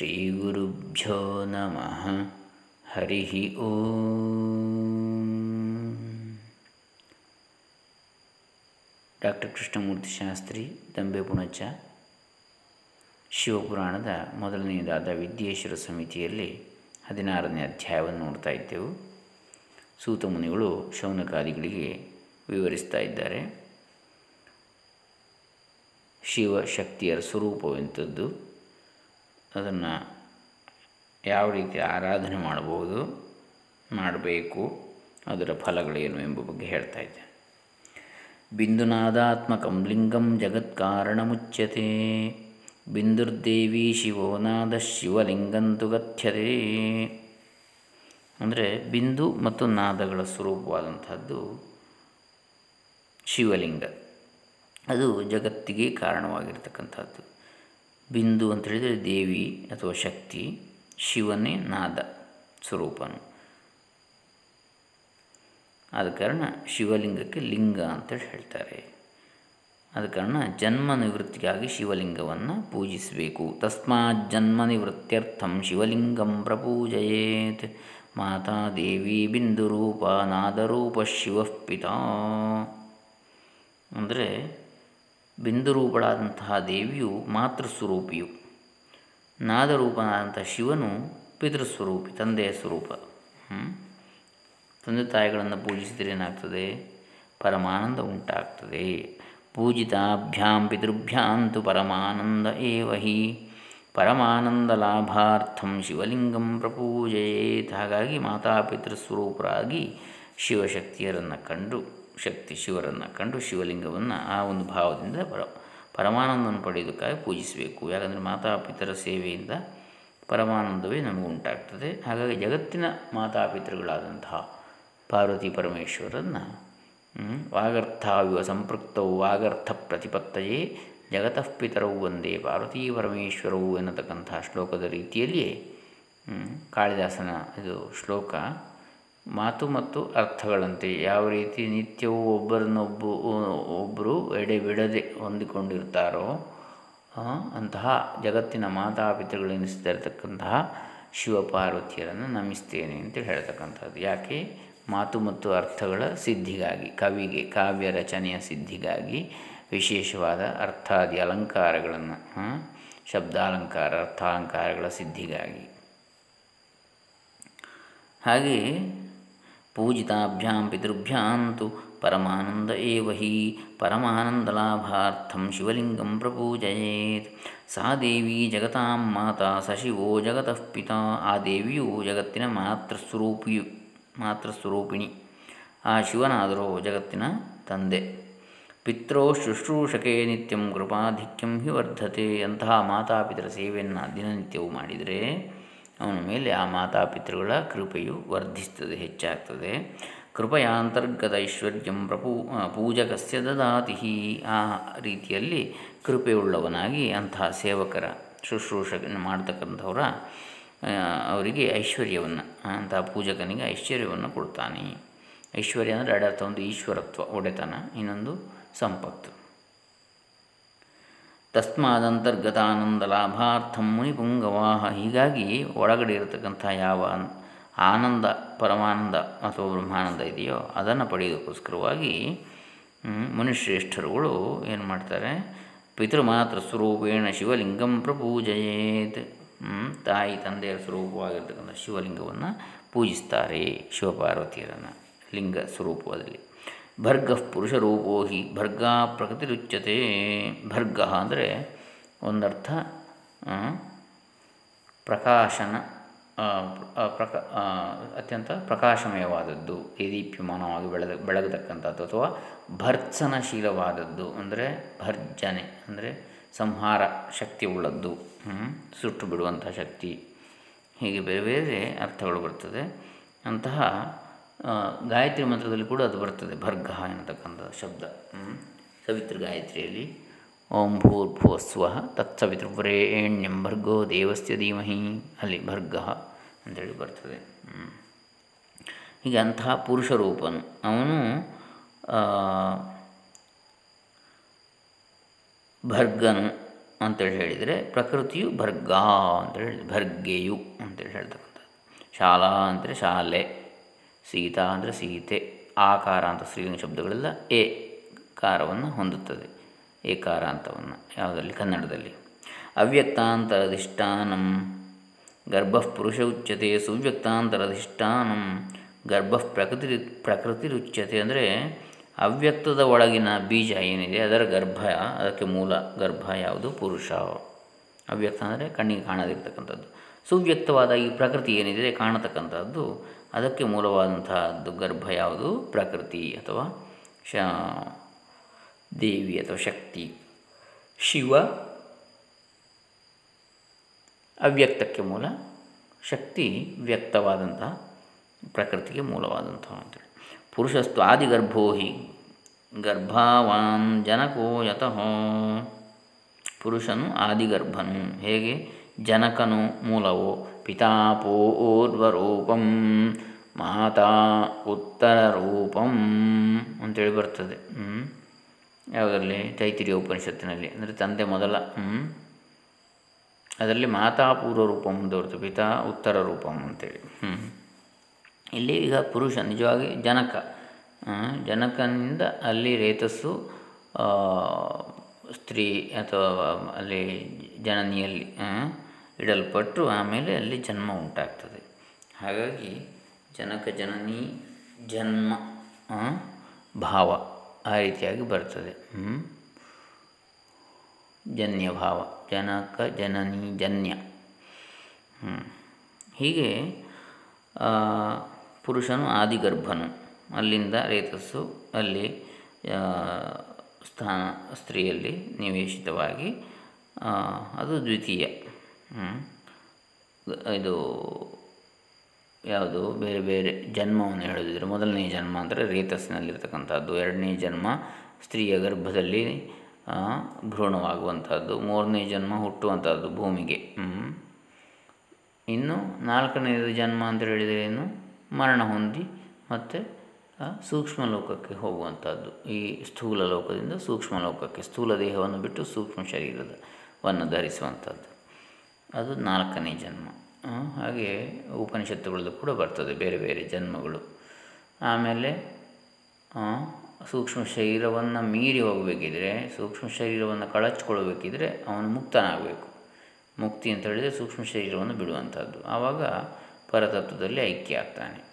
ಶ್ರೀಗುರುಭ್ಯೋ ನಮಃ ಹರಿ ಓಂ ಡಾಕ್ಟರ್ ಕೃಷ್ಣಮೂರ್ತಿ ಶಾಸ್ತ್ರಿ ದಂಬೆ ಪುಣಚ ಶಿವಪುರಾಣದ ಮೊದಲನೆಯದಾದ ವಿದ್ಯೇಶ್ವರ ಸಮಿತಿಯಲ್ಲಿ ಹದಿನಾರನೇ ಅಧ್ಯಾಯವನ್ನು ನೋಡ್ತಾ ಇದ್ದೆವು. ಸೂತ ಮುನಿಗಳು ಶೌನಕಾದಿಗಳಿಗೆ ವಿವರಿಸ್ತಾ ಇದ್ದಾರೆ. ಶಿವಶಕ್ತಿಯರ ಸ್ವರೂಪವೆಂಥದ್ದು. ಅದನ್ನು ಯಾವ ರೀತಿ ಆರಾಧನೆ ಮಾಡಬಹುದು ಮಾಡಬೇಕು, ಅದರ ಫಲಗಳೇನು ಎಂಬ ಬಗ್ಗೆ ಹೇಳ್ತಾ ಇದ್ದೆ. ಬಿಂದುನಾದಾತ್ಮಕಂ ಲಿಂಗಂ ಮುಚ್ಚತೆ ಬಿಂದುರ್ದೇವಿ ಶಿವೋನಾದ ಶಿವಲಿಂಗಂತು ಗತ್ಯತೆ ಅಂದರೆ ಬಿಂದು ಮತ್ತು ನಾದಗಳ ಸ್ವರೂಪವಾದಂಥದ್ದು ಶಿವಲಿಂಗ. ಅದು ಜಗತ್ತಿಗೆ ಕಾರಣವಾಗಿರ್ತಕ್ಕಂಥದ್ದು. ಬಿಂದು ಅಂತ ಹೇಳಿದರೆ ದೇವಿ ಅಥವಾ ಶಕ್ತಿ, ಶಿವನೇ ನಾದ ಸ್ವರೂಪನು. ಆದ ಕಾರಣ ಶಿವಲಿಂಗಕ್ಕೆ ಲಿಂಗ ಅಂತೇಳಿ ಹೇಳ್ತಾರೆ. ಆದ ಕಾರಣ ಜನ್ಮ ನಿವೃತ್ತಿಗಾಗಿ ಶಿವಲಿಂಗವನ್ನು ಪೂಜಿಸಬೇಕು. ತಸ್ಮಾತ್ ಜನ್ಮ ನಿವೃತ್ತಿಯರ್ಥಂ ಶಿವಲಿಂಗಂ ಪ್ರಪೂಜಯೇತ್. ಮಾತಾ ದೇವಿ ಬಿಂದು ರೂಪ ನಾದರೂಪ ಶಿವ ಪಿತಾ. ಅಂದರೆ ಬಿಂದುರೂಪಳಾದಂತಹ ದೇವಿಯು ಮಾತೃಸ್ವರೂಪಿಯು. ನಾದರೂಪನಾದಂಥ ಶಿವನು ಪಿತೃಸ್ವರೂಪಿ, ತಂದೆಯ ಸ್ವರೂಪ. ತಂದೆ ತಾಯಿಗಳನ್ನು ಪೂಜಿಸಿದರೆ ಏನಾಗ್ತದೆ? ಪರಮಾನಂದ ಉಂಟಾಗ್ತದೆ. ಪೂಜಿತಾಭ್ಯಾಂ ಪಿತೃಭ್ಯಾಂತು ಪರಮಾನಂದ ಏವಹಿ ಪರಮಾನಂದ ಲಾಭಾರ್ಥಂ ಶಿವಲಿಂಗಂ ಪ್ರಪೂಜೆಯೇತ್. ಹಾಗಾಗಿ ಮಾತಾಪಿತೃಸ್ವರೂಪರಾಗಿ ಶಿವಶಕ್ತಿಯರನ್ನು ಕಂಡು ಶಕ್ತಿ ಶಿವರನ್ನು ಕಂಡು ಶಿವಲಿಂಗವನ್ನು ಆ ಒಂದು ಭಾವದಿಂದ ಪರ, ಪರಮಾನಂದವನ್ನು ಪಡೆಯೋದಕ್ಕಾಗಿ ಪೂಜಿಸಬೇಕು. ಯಾಕಂದರೆ ಮಾತಾಪಿತರ ಸೇವೆಯಿಂದ ಪರಮಾನಂದವೇ ನಮಗೆ ಉಂಟಾಗ್ತದೆ. ಹಾಗಾಗಿ ಜಗತ್ತಿನ ಮಾತಾಪಿತೃಗಳಾದಂತಹ ಪಾರ್ವತಿ ಪರಮೇಶ್ವರನ್ನು ವಾಗರ್ಥಾವಿವ ಸಂಪೃಕ್ತವು ವಾಗರ್ಥ ಪ್ರತಿಪತ್ತಯೇ ಜಗತಃ ಪಿತರವು ಒಂದೇ ಪಾರ್ವತೀ ಪರಮೇಶ್ವರವು ಎನ್ನತಕ್ಕಂತಹ ಶ್ಲೋಕದ ರೀತಿಯಲ್ಲಿಯೇ ಕಾಳಿದಾಸನ ಇದು ಶ್ಲೋಕ ಮಾತು ಮತ್ತು ಅರ್ಥಗಳಂತೆ ಯಾವ ರೀತಿ ನಿತ್ಯವೂ ಒಬ್ಬರನ್ನೊಬ್ಬ ಒಬ್ಬರು ಎಡೆ ಬಿಡದೆ ಹೊಂದಿಕೊಂಡಿರ್ತಾರೋ ಅಂತಹ ಜಗತ್ತಿನ ಮಾತಾಪಿತೃಗಳೆನಿಸ್ತಾ ಶಿವಪಾರ್ವತಿಯರನ್ನು ನಮಿಸ್ತೇನೆ ಅಂತೇಳಿ ಹೇಳ್ತಕ್ಕಂಥದ್ದು. ಯಾಕೆ? ಮಾತು ಮತ್ತು ಅರ್ಥಗಳ ಸಿದ್ಧಿಗಾಗಿ, ಕವಿಗೆ, ಕಾವ್ಯ ರಚನೆಯ ಸಿದ್ಧಿಗಾಗಿ ವಿಶೇಷವಾದ ಅರ್ಥಾದಿ ಅಲಂಕಾರಗಳನ್ನು ಶಬ್ದಾಲಂಕಾರ, ಅರ್ಥಾಲಂಕಾರಗಳ ಸಿದ್ಧಿಗಾಗಿ. ಹಾಗೆಯೇ ಪೂಜಿತಾಭ್ಯಾಂ ಪಿತೃಭ್ಯಾಂತು ಪರಮಾನಂದ ಏವ ಹಿ ಪರಮಾನಂದಲಾಭಾರ್ಥಂ ಶಿವಲಿಂಗಂ ಪ್ರಪೂಜಯೇತ್. ಸಾ ದೇವಿ ಜಗತಾಂ ಮಾತಾ ಸಶಿವೋ ಜಗತಃ ಪಿತಾ ಆ ದೇವಿಯು ಜಗತ್ತಿನ ಮಾತೃಸ್ವರೂಪಿಯು ಮಾತೃಸ್ವರೂಪಿಣಿ. ಆ ಶಿವನಾದರೋ ಜಗತ್ತಿನ ತಂದೆ. ಪಿತ್ರೋ ಶುಶ್ರೂಷಕೆ ನಿತ್ಯಂ ಕೃಪಾಧಿಕ್ಯಂ ಹಿ ವರ್ಧತೆ. ಅಂತಹ ಮಾತಾಪಿತರ ಸೇವೆಯನ್ನು ದಿನನಿತ್ಯವೂ ಮಾಡಿದರೆ ಅವನ ಮೇಲೆ ಆ ಮಾತಾಪಿತೃಗಳ ಕೃಪೆಯು ವರ್ಧಿಸ್ತದೆ ಹೆಚ್ಚಾಗ್ತದೆ. ಕೃಪೆಯಾಂತರ್ಗತ ಐಶ್ವರ್ಯಂ ಪ್ರಪೂ ಪೂಜಕಸ್ಯ ದದಾತಿ. ಆ ರೀತಿಯಲ್ಲಿ ಕೃಪೆಯುಳ್ಳವನಾಗಿ ಅಂತಹ ಸೇವಕರ ಶುಶ್ರೂಷ ಮಾಡ್ತಕ್ಕಂಥವರ ಅವರಿಗೆ ಐಶ್ವರ್ಯವನ್ನು ಅಂತಹ ಪೂಜಕನಿಗೆ ಐಶ್ವರ್ಯವನ್ನು ಕೊಡ್ತಾನೆ. ಐಶ್ವರ್ಯ ಅಂದರೆ ಅಡರ್ಥ, ಒಂದು ಈಶ್ವರತ್ವ, ಒಡೆತನ, ಇನ್ನೊಂದು ಸಂಪತ್ತು. ತಸ್ಮಾದಂತರ್ಗತಾನಂದ ಲಾಭಾರ್ಥಂ ಮುನಿಪುಂಗವಾಹ. ಹೀಗಾಗಿ ಒಳಗಡೆ ಇರತಕ್ಕಂಥ ಯಾವ ಆನಂದ, ಪರಮಾನಂದ ಅಥವಾ ಬ್ರಹ್ಮಾನಂದ ಇದೆಯೋ ಅದನ್ನು ಪಡೆಯೋದಕ್ಕೋಸ್ಕರವಾಗಿ ಮುನಿಶ್ರೇಷ್ಠರುಗಳು ಏನು ಮಾಡ್ತಾರೆ? ಪಿತೃಮಾತ್ರ ಸ್ವರೂಪೇಣ ಶಿವಲಿಂಗಂ ಪ್ರಪೂಜಯೇತ್. ತಾಯಿ ತಂದೆಯ ಸ್ವರೂಪವಾಗಿರ್ತಕ್ಕಂಥ ಶಿವಲಿಂಗವನ್ನು ಪೂಜಿಸ್ತಾರೆ ಶಿವಪಾರ್ವತಿಯರನ್ನು ಲಿಂಗ ಸ್ವರೂಪದಲ್ಲಿ. ಭರ್ಗ ಪುರುಷರೂಪೋ ಹಿ, ಭರ್ಗ ಪ್ರಕೃತಿರುಚ್ಯತೆ. ಭರ್ಗ ಅಂದರೆ ಒಂದರ್ಥ ಪ್ರಕಾಶನ ಪ್ರಕ ಅತ್ಯಂತ ಪ್ರಕಾಶಮಯವಾದದ್ದು ದೇದೀಪ್ಯಮಾನವಾಗಿ ಬೆಳೆದ, ಬೆಳಗತಕ್ಕಂಥದ್ದು, ಅಥವಾ ಭರ್ತ್ಸನಶೀಲವಾದದ್ದು, ಅಂದರೆ ಭರ್ಜನೆ, ಅಂದರೆ ಸಂಹಾರ ಶಕ್ತಿ ಉಳ್ಳದ್ದು ಸುಟ್ಟು ಬಿಡುವಂಥ ಶಕ್ತಿ. ಹೀಗೆ ಬೇರೆ ಬೇರೆ ಅರ್ಥಗಳು ಬರ್ತದೆ. ಅಂತಹ ಗಾಯತ್ರಿ ಮಂತ್ರದಲ್ಲಿ ಕೂಡ ಅದು ಬರ್ತದೆ, ಭರ್ಗ ಎನ್ನತಕ್ಕಂಥ ಶಬ್ದ. ಸವಿತೃ ಗಾಯತ್ರಿಯಲ್ಲಿ, ಓಂ ಭೂರ್ಭುವ ಸ್ವ ತತ್ಸವಿತೃವರೇಣ್ಯಂ ಭರ್ಗೋ ದೇವಸ್ಯ ಧೀಮಹಿ ಅಲ್ಲಿ ಭರ್ಗ ಅಂತೇಳಿ ಬರ್ತದೆ. ಹೀಗೆ ಅಂತಹ ಪುರುಷ ರೂಪನು ಅವನು ಭರ್ಗನು ಅಂತೇಳಿ ಹೇಳಿದರೆ ಪ್ರಕೃತಿಯು ಭರ್ಗ ಅಂತೇಳಿ ಭರ್ಗೆಯು ಅಂತೇಳಿ ಹೇಳ್ತಕ್ಕಂಥದ್ದು. ಶಾಲಾ ಅಂದರೆ ಶಾಲೆ. ಸೀತಾ ಅಂದರೆ ಸೀತೆ, ಆಕಾರ ಅಂತ ಸ್ತ್ರೀಲಿಂಗ ಶಬ್ದಗಳೆಲ್ಲ ಎ ಕಾರವನ್ನು ಹೊಂದುತ್ತದೆ. ಏಕಾರ ಅಂತವನ್ನು ಯಾವುದರಲ್ಲಿ? ಕನ್ನಡದಲ್ಲಿ. ಅವ್ಯಕ್ತಾಂತರಧಿಷ್ಠಾನಂ. ಗರ್ಭ ಪುರುಷ ಉಚ್ಯತೆ. ಸುವ್ಯಕ್ತಾಂತರಧಿಷ್ಠಾನಂ. ಗರ್ಭ ಪ್ರಕೃತಿ ಪ್ರಕೃತಿ ರುಚ್ಯತೆ ಅಂದರೆ ಅವ್ಯಕ್ತದ ಒಳಗಿನ ಬೀಜ ಏನಿದೆ, ಅದರ ಗರ್ಭ, ಅದಕ್ಕೆ ಮೂಲ ಗರ್ಭ ಯಾವುದು? ಪುರುಷ. ಅವ್ಯಕ್ತ ಅಂದರೆ ಕಣ್ಣಿಗೆ ಕಾಣದಿರ್ತಕ್ಕಂಥದ್ದು. ಸುವ್ಯಕ್ತವಾದ ಈ ಪ್ರಕೃತಿ ಏನಿದೆ ಕಾಣತಕ್ಕಂಥದ್ದು ಅದಕ್ಕೆ ಮೂಲವಾದಂತಹದ್ದು ಗರ್ಭ ಯಾವುದು? ಪ್ರಕೃತಿ ಅಥವಾ ಶ, ದೇವಿ ಅಥವಾ ಶಕ್ತಿ. ಶಿವ ಅವ್ಯಕ್ತಕ್ಕೆ ಮೂಲ, ಶಕ್ತಿ ವ್ಯಕ್ತವಾದಂತಹ ಪ್ರಕೃತಿಗೆ ಮೂಲವಾದಂತಹ ಅಂತೇಳಿ ಪುರುಷಸ್ತು ಆದಿಗರ್ಭೋ ಹಿ ಗರ್ಭಾವಾನ್ ಜನಕೋ ಯತಃ. ಪುರುಷನು ಆದಿಗರ್ಭನು. ಹೇಗೆ? ಜನಕನು ಮೂಲವು ಪಿತಾ ಪೂರ್ವರೂಪಂ ಮಾತಾ ಉತ್ತರ ರೂಪಂ ಅಂತೇಳಿ ಬರ್ತದೆ. ಯಾವುದರಲ್ಲಿ ತೈತಿರಿಯ ಉಪನಿಷತ್ತಿನಲ್ಲಿ. ಅಂದರೆ ತಂದೆ ಮೊದಲ ಅದರಲ್ಲಿ ಮಾತಾಪೂರ್ವ ರೂಪಂ ಅಂತ ಪಿತಾ ಉತ್ತರ ರೂಪಂ ಅಂತೇಳಿ. ಹ್ಞೂ ಇಲ್ಲಿ ಈಗ ಪುರುಷ, ನಿಜವಾಗಿ ಜನಕ. ಜನಕನಿಂದ ಅಲ್ಲಿ ರೇತಸ್ಸು ಸ್ತ್ರೀ ಅಥವಾ ಅಲ್ಲಿ ಜನನಿಯಲ್ಲಿ ಇಡಲ್ಪಟ್ಟು ಆಮೇಲೆ ಅಲ್ಲಿ ಜನ್ಮ ಉಂಟಾಗ್ತದೆ. ಹಾಗಾಗಿ ಜನಕ ಜನನಿ ಜನ್ಮ ಭಾವ ಆ ರೀತಿಯಾಗಿ ಬರ್ತದೆ. ಜನ್ಯ ಭಾವ, ಜನಕ ಜನನಿ ಜನ್ಯ. ಹೀಗೆ ಪುರುಷನು ಆದಿಗರ್ಭನು. ಅಲ್ಲಿಂದ ರೇತಸ್ಸು ಅಲ್ಲಿ ಸ್ಥಾನ, ಸ್ತ್ರೀಯಲ್ಲಿ ನಿವೇಶಿತವಾಗಿ ಅದು ದ್ವಿತೀಯ. ಇದು ಯಾವುದು? ಬೇರೆ ಬೇರೆ ಜನ್ಮವನ್ನು ಹೇಳಿದ್ರು ಮೊದಲನೇ ಜನ್ಮ ಅಂದರೆ ರೇತಸ್ಸಿನಲ್ಲಿರ್ತಕ್ಕಂಥದ್ದು. ಎರಡನೇ ಜನ್ಮ ಸ್ತ್ರೀಯ ಗರ್ಭದಲ್ಲಿ ಭ್ರೂಣವಾಗುವಂಥದ್ದು. ಮೂರನೇ ಜನ್ಮ ಹುಟ್ಟುವಂಥದ್ದು ಭೂಮಿಗೆ. ಇನ್ನು ನಾಲ್ಕನೇದು ಜನ್ಮ ಅಂತ ಹೇಳಿದರೆ ಏನು? ಮರಣ ಹೊಂದಿ ಮತ್ತು ಸೂಕ್ಷ್ಮ ಲೋಕಕ್ಕೆ ಹೋಗುವಂಥದ್ದು. ಈ ಸ್ಥೂಲ ಲೋಕದಿಂದ ಸೂಕ್ಷ್ಮ ಲೋಕಕ್ಕೆ, ಸ್ಥೂಲ ದೇಹವನ್ನು ಬಿಟ್ಟು ಸೂಕ್ಷ್ಮ ಶರೀರದವನ್ನು ಧರಿಸುವಂಥದ್ದು. ಅದು ನಾಲ್ಕನೇ ಜನ್ಮ. ಹಾಗೆ ಉಪನಿಷತ್ತುಗಳದ್ದು ಕೂಡ ಬರ್ತದೆ ಬೇರೆ ಬೇರೆ ಜನ್ಮಗಳು. ಆಮೇಲೆ ಸೂಕ್ಷ್ಮ ಶರೀರವನ್ನು ಮೀರಿ ಹೋಗಬೇಕಿದ್ರೆ, ಸೂಕ್ಷ್ಮ ಶರೀರವನ್ನು ಕಳಚ್ಕೊಳ್ಬೇಕಿದ್ರೆ ಅವನು ಮುಕ್ತನಾಗಬೇಕು. ಮುಕ್ತಿ ಅಂತ ಹೇಳಿದರೆ ಸೂಕ್ಷ್ಮ ಶರೀರವನ್ನು ಬಿಡುವಂಥದ್ದು. ಆವಾಗ ಪರತತ್ವದಲ್ಲಿ ಐಕ್ಯ ಆಗ್ತಾನೆ.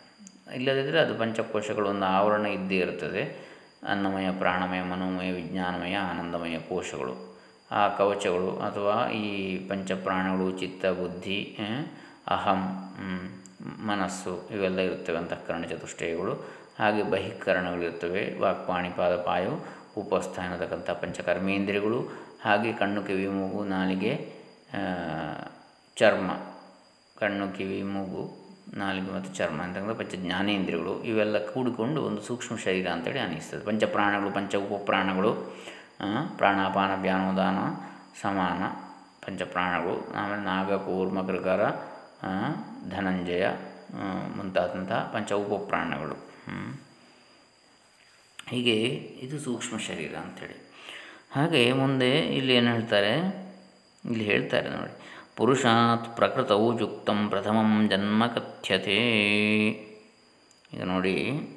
ಇಲ್ಲದಿದ್ದರೆ ಅದು ಪಂಚಕೋಶಗಳು ಒಂದು ಆವರಣ ಇದ್ದೇ ಇರ್ತದೆ. ಅನ್ನಮಯ, ಪ್ರಾಣಮಯ, ಮನೋಮಯ, ವಿಜ್ಞಾನಮಯ, ಆನಂದಮಯ ಕೋಶಗಳು. ಆ ಕವಚಗಳು ಅಥವಾ ಈ ಪಂಚಪ್ರಾಣಗಳು, ಚಿತ್ತ, ಬುದ್ಧಿ ಅಹಂ ಮನಸ್ಸು ಇವೆಲ್ಲ ಇರುತ್ತವೆ ಅಂತಃಕರಣ ಚತುಷ್ಟಯಗಳು. ಹಾಗೆ ಬಹಿಕರಣಗಳಿರ್ತವೆ ವಾಕ್ಪಾಣಿ, ಪಾದಪಾಯು ಉಪಸ್ಥ ಅನ್ನತಕ್ಕಂಥ ಪಂಚಕರ್ಮೇಂದ್ರಿಯಗಳು, ಹಾಗೆ ಕಣ್ಣು, ಕಿವಿ, ಮೂಗು, ನಾಲಿಗೆ ಚರ್ಮ. ಕಣ್ಣು, ಕಿವಿ, ಮೂಗು, ನಾಲಿಗೆ ಮತ್ತು ಚರ್ಮ ಅಂತಕ್ಕಂಥ ಪಂಚ ಜ್ಞಾನೇಂದ್ರಿಯಗಳು ಇವೆಲ್ಲ ಕೂಡಿಕೊಂಡು ಒಂದು ಸೂಕ್ಷ್ಮ ಶರೀರ ಅಂತೇಳಿ ಅನಿಸ್ತದೆ. ಪಂಚಪ್ರಾಣಗಳು, ಪಂಚ ಉಪಪ್ರಾಣಗಳು ಪ್ರಾಣಾಪಾನ ವ್ಯಾನೋದಾನ ಸಮಾನ, ಪಂಚಪ್ರಾಣಗಳು, ಆಮೇಲೆ ನಾಗ, ಕೂರ್ಮ ಧನಂಜಯ ಮುಂತಾದಂತಹ ಪಂಚ ಉಪಪ್ರಾಣಗಳು. ಹೀಗೆ ಇದು ಸೂಕ್ಷ್ಮ ಶರೀರ ಅಂಥೇಳಿ. ಹಾಗೆ ಮುಂದೆ ಇಲ್ಲಿ ಏನು ಹೇಳ್ತಾರೆ? ಇಲ್ಲಿ ಹೇಳ್ತಾರೆ ನೋಡಿ. ಪುರುಷಾತ್ ಪ್ರಕೃತವು ಯುಕ್ತಂ ಪ್ರಥಮಂ ಜನ್ಮ ಕಥ್ಯತೆ. ಈಗ ನೋಡಿ.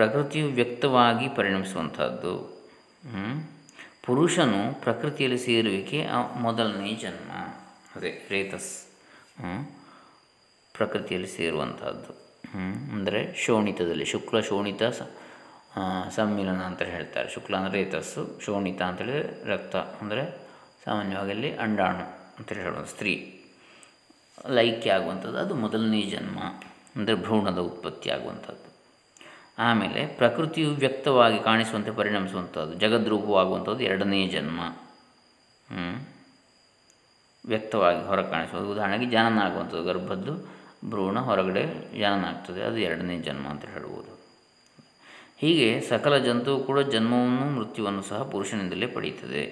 ಪ್ರಕೃತಿಯು ವ್ಯಕ್ತವಾಗಿ ಪರಿಣಮಿಸುವಂಥದ್ದು. ಪುರುಷನು ಪ್ರಕೃತಿಯಲ್ಲಿ ಸೇರುವಿಕೆ ಮೊದಲನೇ ಜನ್ಮ. ಅದೇ, ರೇತಸ್. ಪ್ರಕೃತಿಯಲ್ಲಿ ಸೇರುವಂಥದ್ದು. ಅಂದರೆ ಶೋಣಿತದಲ್ಲಿ, ಶುಕ್ಲ ಶೋಣಿತ ಸಮ್ಮಿಲನ ಅಂತ ಹೇಳ್ತಾರೆ. ಶುಕ್ಲ ಅಂದರೆ ರೇತಸ್ಸು ಶೋಣಿತ ಅಂತೇಳಿದರೆ ರಕ್ತ. ಅಂದರೆ ಸಾಮಾನ್ಯವಾಗಿ ಅಲ್ಲಿ ಅಂಡಾಣು ಅಂತೇಳಿ ಹೇಳೋದು ಸ್ತ್ರೀ. ಲೈಕ್ಯ ಆಗುವಂಥದ್ದು, ಅದು ಮೊದಲನೇ ಜನ್ಮ. ಅಂದರೆ ಭ್ರೂಣದ ಉತ್ಪತ್ತಿ ಆಗುವಂಥದ್ದು. ಆಮೇಲೆ ಪ್ರಕೃತಿಯು ವ್ಯಕ್ತವಾಗಿ ಕಾಣಿಸುವಂತೆ ಪರಿಣಮಿಸುವಂಥದ್ದು, ಜಗದ್ರೂಪವಾಗುವಂಥದ್ದು ಎರಡನೇ ಜನ್ಮ. ವ್ಯಕ್ತವಾಗಿ ಹೊರ ಕಾಣಿಸುವುದು ಉದಾಹರಣೆಗೆ ಜನನ ಆಗುವಂಥದ್ದು ಗರ್ಭದ್ದು ಭ್ರೂಣ ಹೊರಗಡೆ ಜನನ ಆಗ್ತದೆ ಅದು ಎರಡನೇ ಜನ್ಮ ಅಂತ ಹೇಳ್ಬೋದು ಹೀಗೆ ಸಕಲ ಜಂತುವು ಕೂಡ ಜನ್ಮವನ್ನು ಮೃತ್ಯುವನ್ನು ಸಹ ಪುರುಷನಿಂದಲೇ ಪಡೆಯುತ್ತದೆ.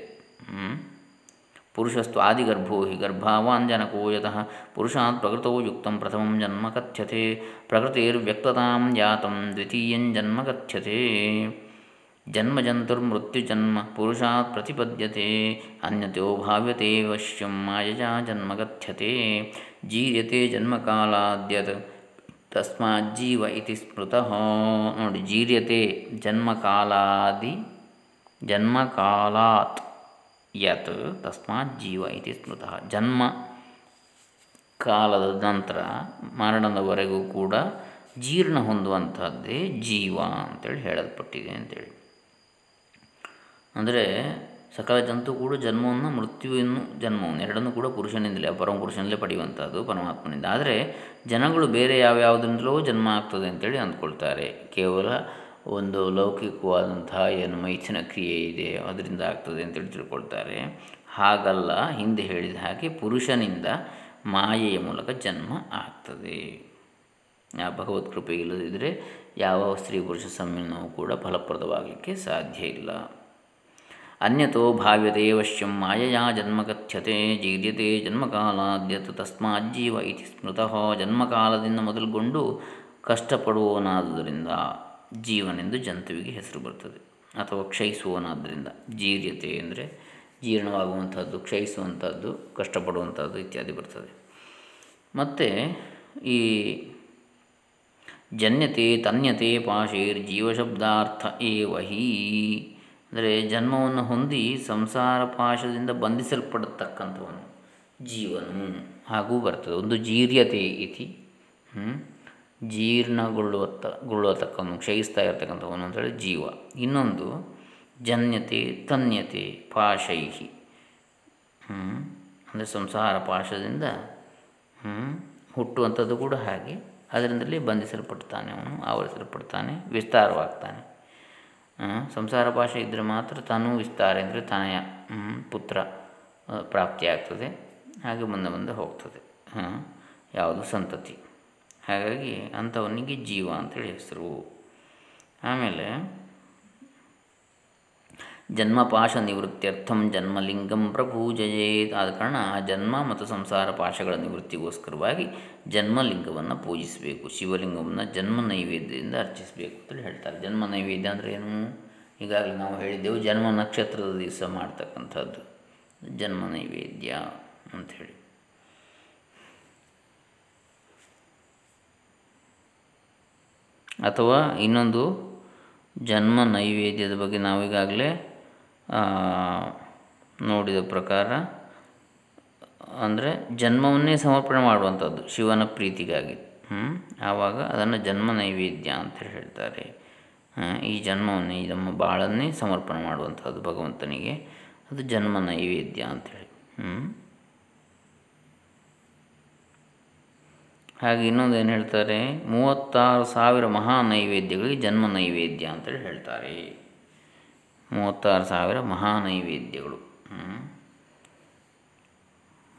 ಪುರುಷಸ್ತು ಆದಿಗರ್ಭೋ ಹಿ ಗರ್ಭಾವಾನ್ ಜನಕೋ ಯತಃ ಪುರುಷಾತ್ ಪ್ರಕೃತೋ ಯುಕ್ತ ಪ್ರಥಮಂ ಜನ್ಮ ಕಥ್ಯತೆ ಪ್ರಕೃತಿರ್ವ್ಯಕ್ತತಾಂ ಜಾತಂ ದ್ವಿತೀಯಂ ಜನ್ಮ ಕಥ್ಯತೆ ಜನ್ಮಜಂತುರ್ಮೃತ್ಯುಜನ್ಮ ಪುರುಷಾತ್ ಪ್ರತಿಪದ್ಯತೆ ಅನ್ಯತೋ ಭಾವ್ಯತೆ ವಶ್ಯಂ ಮಾಯಜಾ ಜನ್ಮ ಕಥ್ಯತೆ ಜೀರ್ಯತೆ ಜನ್ಮಕಾಲಾದ್ಯತ್ ತಸ್ಮಾಜ್ಜೀವ ಇತಿ ಸ್ಮೃತಃ ನೋಡಿ ಜೀರ್ಯತೆ ಜನ್ಮಕಾಲಾದಿ ಜನ್ಮಕಾಲಾತ್ ಯತ್ ತಸ್ಮಾತ್ ಜೀವ ಇತಿ ಸ್ಮೃತಃ. ಜನ್ಮ ಕಾಲದ ನಂತರ ಮರಣದವರೆಗೂ ಕೂಡ ಜೀರ್ಣ ಹೊಂದುವಂಥದ್ದೇ ಜೀವ ಅಂತೇಳಿ ಹೇಳಲ್ಪಟ್ಟಿದೆ ಅಂತೇಳಿ. ಅಂದರೆ ಸಕಲ ಜಂತು ಕೂಡ ಜನ್ಮವನ್ನು ಮೃತ್ಯುವನ್ನು ಜನ್ಮವನ್ನು ಎರಡನ್ನೂ ಕೂಡ ಪುರುಷನಿಂದಲೇ, ಪರಮ ಪುರುಷನಲ್ಲೇ ಪಡೆಯುವಂಥದ್ದು ಪರಮಾತ್ಮನಿಂದ. ಆದರೆ ಜನಗಳು ಬೇರೆ ಯಾವ್ಯಾವುದರಿಂದಲೋ ಜನ್ಮ ಆಗ್ತದೆ ಅಂತೇಳಿ ಅಂದ್ಕೊಳ್ತಾರೆ. ಕೇವಲ ಒಂದು ಲೌಕಿಕವಾದಂತಹ ಏನು ಮೈಥುನ ಕ್ರಿಯೆ ಇದೆ, ಅದರಿಂದ ಆಗ್ತದೆ ಅಂತೇಳಿ ತಿಳ್ಕೊಳ್ತಾರೆ. ಹಾಗಲ್ಲ, ಹಿಂದೆ ಹೇಳಿದ ಹಾಗೆ ಪುರುಷನಿಂದ ಮಾಯೆಯ ಮೂಲಕ ಜನ್ಮ ಆಗ್ತದೆ. ಆ ಭಗವತ್ ಕೃಪೆ ಇಲ್ಲದಿದ್ದರೆ ಯಾವ ಸ್ತ್ರೀ ಪುರುಷ ಸಮ್ಮಿಲನವೂ ಕೂಡ ಫಲಪ್ರದವಾಗಲಿಕ್ಕೆ ಸಾಧ್ಯ ಇಲ್ಲ. ಅನ್ಯತೋ ಭಾವ್ಯತೆ ವಶ್ಯಂ ಮಾಯೆಯ ಜನ್ಮ ಕಥ್ಯತೆ ಜೀರ್ಯತೆ ಜನ್ಮಕಾಲಾದ್ಯತ್ ತಸ್ಮಾಜ್ಜೀವ ಇತಿ ಸ್ಮೃತಃ ಜನ್ಮಕಾಲದಿಂದ ಮೊದಲುಗೊಂಡು ಕಷ್ಟಪಡುವವನಾದುದರಿಂದ. ಜೀವನೆಂದು ಜಂತುವಿಗೆ ಹೆಸರು ಬರ್ತದೆ. ಅಥವಾ ಕ್ಷಯಿಸುವವನಾದ್ದರಿಂದ ಜೀರ್ಯತೆ ಅಂದರೆ ಜೀರ್ಣವಾಗುವಂಥದ್ದು ಕ್ಷಯಿಸುವಂಥದ್ದು ಕಷ್ಟಪಡುವಂಥದ್ದು ಇತ್ಯಾದಿ ಬರ್ತದೆ. ಮತ್ತು ಈ ಜನ್ಯತೆ, ತನ್ಯತೆ, ಪಾಶೇರ್, ಜೀವಶಬ್ದಾರ್ಥ ಏ ವಹಿ ಅಂದರೆ ಜನ್ಮವನ್ನು ಹೊಂದಿ ಸಂಸಾರ ಪಾಶದಿಂದ ಬಂಧಿಸಲ್ಪಡತಕ್ಕಂಥವನು ಜೀವನು. ಹಾಗೂ ಬರ್ತದೆ. ಒಂದು ಜೀರ್ಯತೆ ಇತಿ. ಜೀರ್ಣಗೊಳ್ಳುವತ್ತ ಗೊಳ್ಳುವತಕ್ಕವನು ಕ್ಷಯಿಸ್ತಾ ಇರತಕ್ಕಂಥವನು ಅಂತೇಳಿ ಜೀವ. ಇನ್ನೊಂದು ಜನ್ಯತೆ ತನ್ಯತೆ ಪಾಶೈಹಿ. ಅಂದರೆ ಸಂಸಾರ ಪಾಶದಿಂದ ಹುಟ್ಟುವಂಥದ್ದು ಕೂಡ ಹಾಗೆ. ಅದರಿಂದಲೇ ಬಂಧಿಸಲ್ಪಡ್ತಾನೆ ಅವನು, ಆವರಿಸಲ್ಪಡ್ತಾನೆ, ವಿಸ್ತಾರವಾಗ್ತಾನೆ. ಸಂಸಾರ ಭಾಷೆ ಇದ್ದರೆ ಮಾತ್ರ ತಾನೂ ವಿಸ್ತಾರ ಅಂದರೆ ತನಯ ಪುತ್ರ ಪ್ರಾಪ್ತಿಯಾಗ್ತದೆ. ಹಾಗೆ ಮುಂದೆ ಮುಂದೆ ಹೋಗ್ತದೆ. ಯಾವುದು ಸಂತತಿ. ಹಾಗಾಗಿ ಅಂಥವನಿಗೆ ಜೀವ ಅಂತೇಳಿ ಹೆಸರು ಆಮೇಲೆ ಜನ್ಮಪಾಶ ನಿವೃತ್ತಿಯರ್ಥಂ ಜನ್ಮಲಿಂಗಂ ಪ್ರಪೂಜೆಯೇತ್ ಆದ ಕಾರಣ ಆ ಜನ್ಮ ಮತ್ತು ಸಂಸಾರ ಪಾಶಗಳ ನಿವೃತ್ತಿಗೋಸ್ಕರವಾಗಿ ಜನ್ಮಲಿಂಗವನ್ನು ಪೂಜಿಸಬೇಕು. ಶಿವಲಿಂಗವನ್ನು ಜನ್ಮ ನೈವೇದ್ಯದಿಂದ ಅರ್ಚಿಸಬೇಕು ಅಂತೇಳಿ ಹೇಳ್ತಾರೆ. ಜನ್ಮ ನೈವೇದ್ಯ ಅಂದರೆ ಏನು? ಈಗಾಗಲೇ ನಾವು ಹೇಳಿದ್ದೆವು ಜನ್ಮ ನಕ್ಷತ್ರದ ದಿವಸ ಮಾಡ್ತಕ್ಕಂಥದ್ದು. ಜನ್ಮ ನೈವೇದ್ಯ ಅಂಥೇಳಿ ಅಥವಾ ಇನ್ನೊಂದು ಜನ್ಮ ನೈವೇದ್ಯದ ಬಗ್ಗೆ ನಾವೀಗಾಗಲೇ ನೋಡಿದ ಪ್ರಕಾರ, ಅಂದರೆ ಜನ್ಮವನ್ನೇ ಸಮರ್ಪಣೆ ಮಾಡುವಂಥದ್ದು, ಶಿವನ ಪ್ರೀತಿಗಾಗಿ. ಆವಾಗ ಅದನ್ನು ಜನ್ಮ ನೈವೇದ್ಯ ಅಂತ ಹೇಳ್ತಾರೆ. ಈ ಜನ್ಮವನ್ನೇ, ಈ ನಮ್ಮ ಬಾಳನ್ನೇ ಸಮರ್ಪಣೆ ಮಾಡುವಂಥದ್ದು ಭಗವಂತನಿಗೆ. ಅದು ಜನ್ಮ ನೈವೇದ್ಯ ಅಂಥೇಳಿ ಹಾಗೆ ಇನ್ನೊಂದು ಏನು ಹೇಳ್ತಾರೆ? ಮೂವತ್ತಾರು ಸಾವಿರ ಮಹಾ ನೈವೇದ್ಯಗಳಿಗೆ ಜನ್ಮ ನೈವೇದ್ಯ ಅಂತೇಳಿ ಹೇಳ್ತಾರೆ. ಮೂವತ್ತಾರು ಸಾವಿರ ಮಹಾ ನೈವೇದ್ಯಗಳು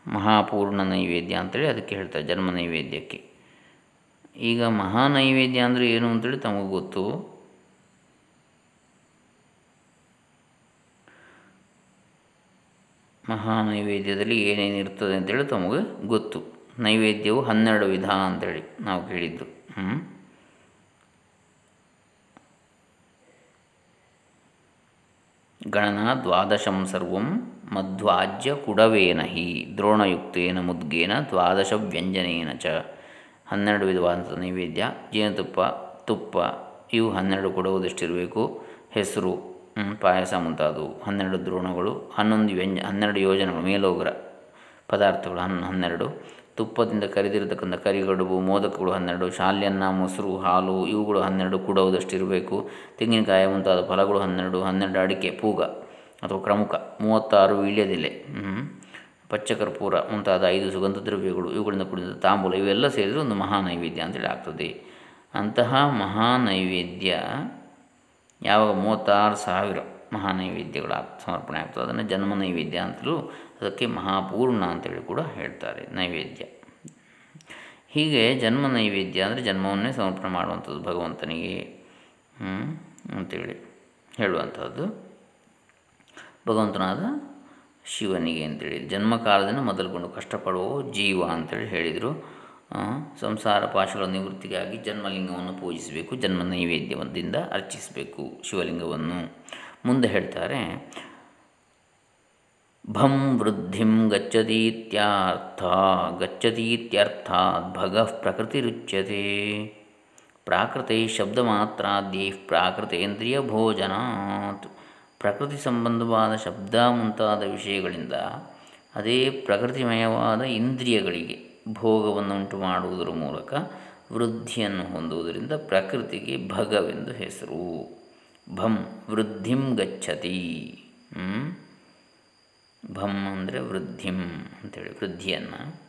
ಮಹಾಪೂರ್ಣ ನೈವೇದ್ಯ ಅಂತೇಳಿ ಅದಕ್ಕೆ ಹೇಳ್ತಾರೆ ಜನ್ಮ ನೈವೇದ್ಯಕ್ಕೆ. ಈಗ ಮಹಾ ನೈವೇದ್ಯ ಅಂದರೆ ಏನು ಅಂತೇಳಿ ತಮಗೆ ಗೊತ್ತು. ಮಹಾ ನೈವೇದ್ಯದಲ್ಲಿ ಏನೇನು ಇರ್ತದೆ ಅಂತೇಳಿ ತಮಗೆ ಗೊತ್ತು. ನೈವೇದ್ಯವು ಹನ್ನೆರಡು ವಿಧ ಅಂತೇಳಿ ನಾವು ಕೇಳಿದ್ದು. ಹ್ಞೂ ಗಣನ ದ್ವಾದಶಂ ಸರ್ವಂ ಮಧ್ವಾಜ್ಯ ಕುಡವೇನ ಹಿ ದ್ರೋಣಯುಕ್ತೇನ ಮುದ್ಗೇನ ದ್ವಾದಶ ವ್ಯಂಜನೇನ ಚ. ಹನ್ನೆರಡು ವಿಧವಾದಂಥ ನೈವೇದ್ಯ, ಜೇನುತುಪ್ಪ, ತುಪ್ಪ, ಇವು ಹನ್ನೆರಡು ಕೊಡುವುದಷ್ಟಿರಬೇಕು? ಹೆಸರು ಪಾಯಸ ಮುಂತಾದವು. ಹನ್ನೆರಡು ದ್ರೋಣಗಳು, ಹನ್ನೊಂದು ವ್ಯಂಜ, ಹನ್ನೆರಡು ಯೋಜನೆಗಳು, ಮೇಲೋಗ್ರ ಪದಾರ್ಥಗಳು, ಹನ್, ಹನ್ನೆರಡು. ತುಪ್ಪದಿಂದ ಕರೆದಿರತಕ್ಕಂಥ ಕರಿಗಡುಬು, ಮೋದಕಗಳು ಹನ್ನೆರಡು, ಶಾಲ್ಯನ್ನ, ಮೊಸರು, ಹಾಲು, ಇವುಗಳು ಹನ್ನೆರಡು ಕೂಡುವುದಷ್ಟಿರಬೇಕು ತೆಂಗಿನಕಾಯಿ ಮುಂತಾದ ಫಲಗಳು ಹನ್ನೆರಡು ಹನ್ನೆರಡು ಅಡಿಕೆ, ಪೂಗ ಅಥವಾ ಪ್ರಮುಖ, ಮೂವತ್ತಾರು ವೀಳ್ಯದೆಲೆ ಪಚ್ಚಕರ್ಪೂರ ಮುಂತಾದ ಐದು ಸುಗಂಧ ದ್ರವ್ಯಗಳು ಇವುಗಳಿಂದ ಕೂಡಿದ ತಾಂಬೂಲ, ಇವೆಲ್ಲ ಸೇರಿದರೆ ಒಂದು ಮಹಾ ನೈವೇದ್ಯ ಅಂತೇಳಿ ಆಗ್ತದೆ. ಅಂತಹ ಮಹಾ ನೈವೇದ್ಯ ಯಾವಾಗ ಮೂವತ್ತಾರು ಸಾವಿರ ಮಹಾನೈವೇದ್ಯಗಳ ಸಮರ್ಪಣೆ ಆಗ್ತದೆ, ಅದನ್ನು ಜನ್ಮ ನೈವೇದ್ಯ ಅಂತಲೂ ಅದಕ್ಕೆ ಮಹಾಪೂರ್ಣ ಅಂತೇಳಿ ಕೂಡ ಹೇಳ್ತಾರೆ, ನೈವೇದ್ಯ. ಹೀಗೆ ಜನ್ಮ ನೈವೇದ್ಯ ಅಂದರೆ ಜನ್ಮವನ್ನೇ ಸಮರ್ಪಣೆ ಮಾಡುವಂಥದ್ದು ಭಗವಂತನಿಗೆ ಅಂತೇಳಿ ಹೇಳುವಂಥದ್ದು. ಭಗವಂತನಾದ ಶಿವನಿಗೆ ಅಂತೇಳಿ ಜನ್ಮಕಾಲದಿಂದ ಮೊದಲುಗೊಂಡು ಕಷ್ಟಪಡುವ ಜೀವ ಅಂತೇಳಿ ಹೇಳಿದರು. ಸಂಸಾರ ಪಾಶಗಳ ನಿವೃತ್ತಿಗಾಗಿ ಜನ್ಮಲಿಂಗವನ್ನು ಪೂಜಿಸಬೇಕು, ಜನ್ಮ ನೈವೇದ್ಯದಿಂದ ಅರ್ಚಿಸಬೇಕು ಶಿವಲಿಂಗವನ್ನು. ಮುಂದೆ ಹೇಳ್ತಾರೆ ಭಂ ವೃದ್ಧಿಂ ಗಚ್ಚತೀತ್ಯರ್ಥ ಗಚ್ಚತೀತ್ಯರ್ಥಾತ್ ಭಗ ಪ್ರಕೃತಿರುಚ್ಯತೆ ಪ್ರಾಕೃತೆ ಶಬ್ದಮಾತ್ರಾದ್ಯೈ ಪ್ರಾಕೃತೇಂದ್ರಿಯ ಭೋಜನಾತ್. ಪ್ರಕೃತಿ ಸಂಬಂಧವಾದ ಶಬ್ದ ಮುಂತಾದ ವಿಷಯಗಳಿಂದ ಅದೇ ಪ್ರಕೃತಿಮಯವಾದ ಇಂದ್ರಿಯಗಳಿಗೆ ಭೋಗವನ್ನು ಉಂಟು ಮಾಡುವುದರ ಮೂಲಕ ವೃದ್ಧಿಯನ್ನು ಹೊಂದುವುದರಿಂದ ಪ್ರಕೃತಿಗೆ ಭಗವೆಂದು ಹೆಸರು. ಭಂ ವೃದ್ಧಿಂ ಗಚ್ಚತಿ. ಭಂ ಅಂದರೆ ವೃದ್ಧಿಂ ಅಂಥೇಳಿ ವೃದ್ಧಿಯನ್ನು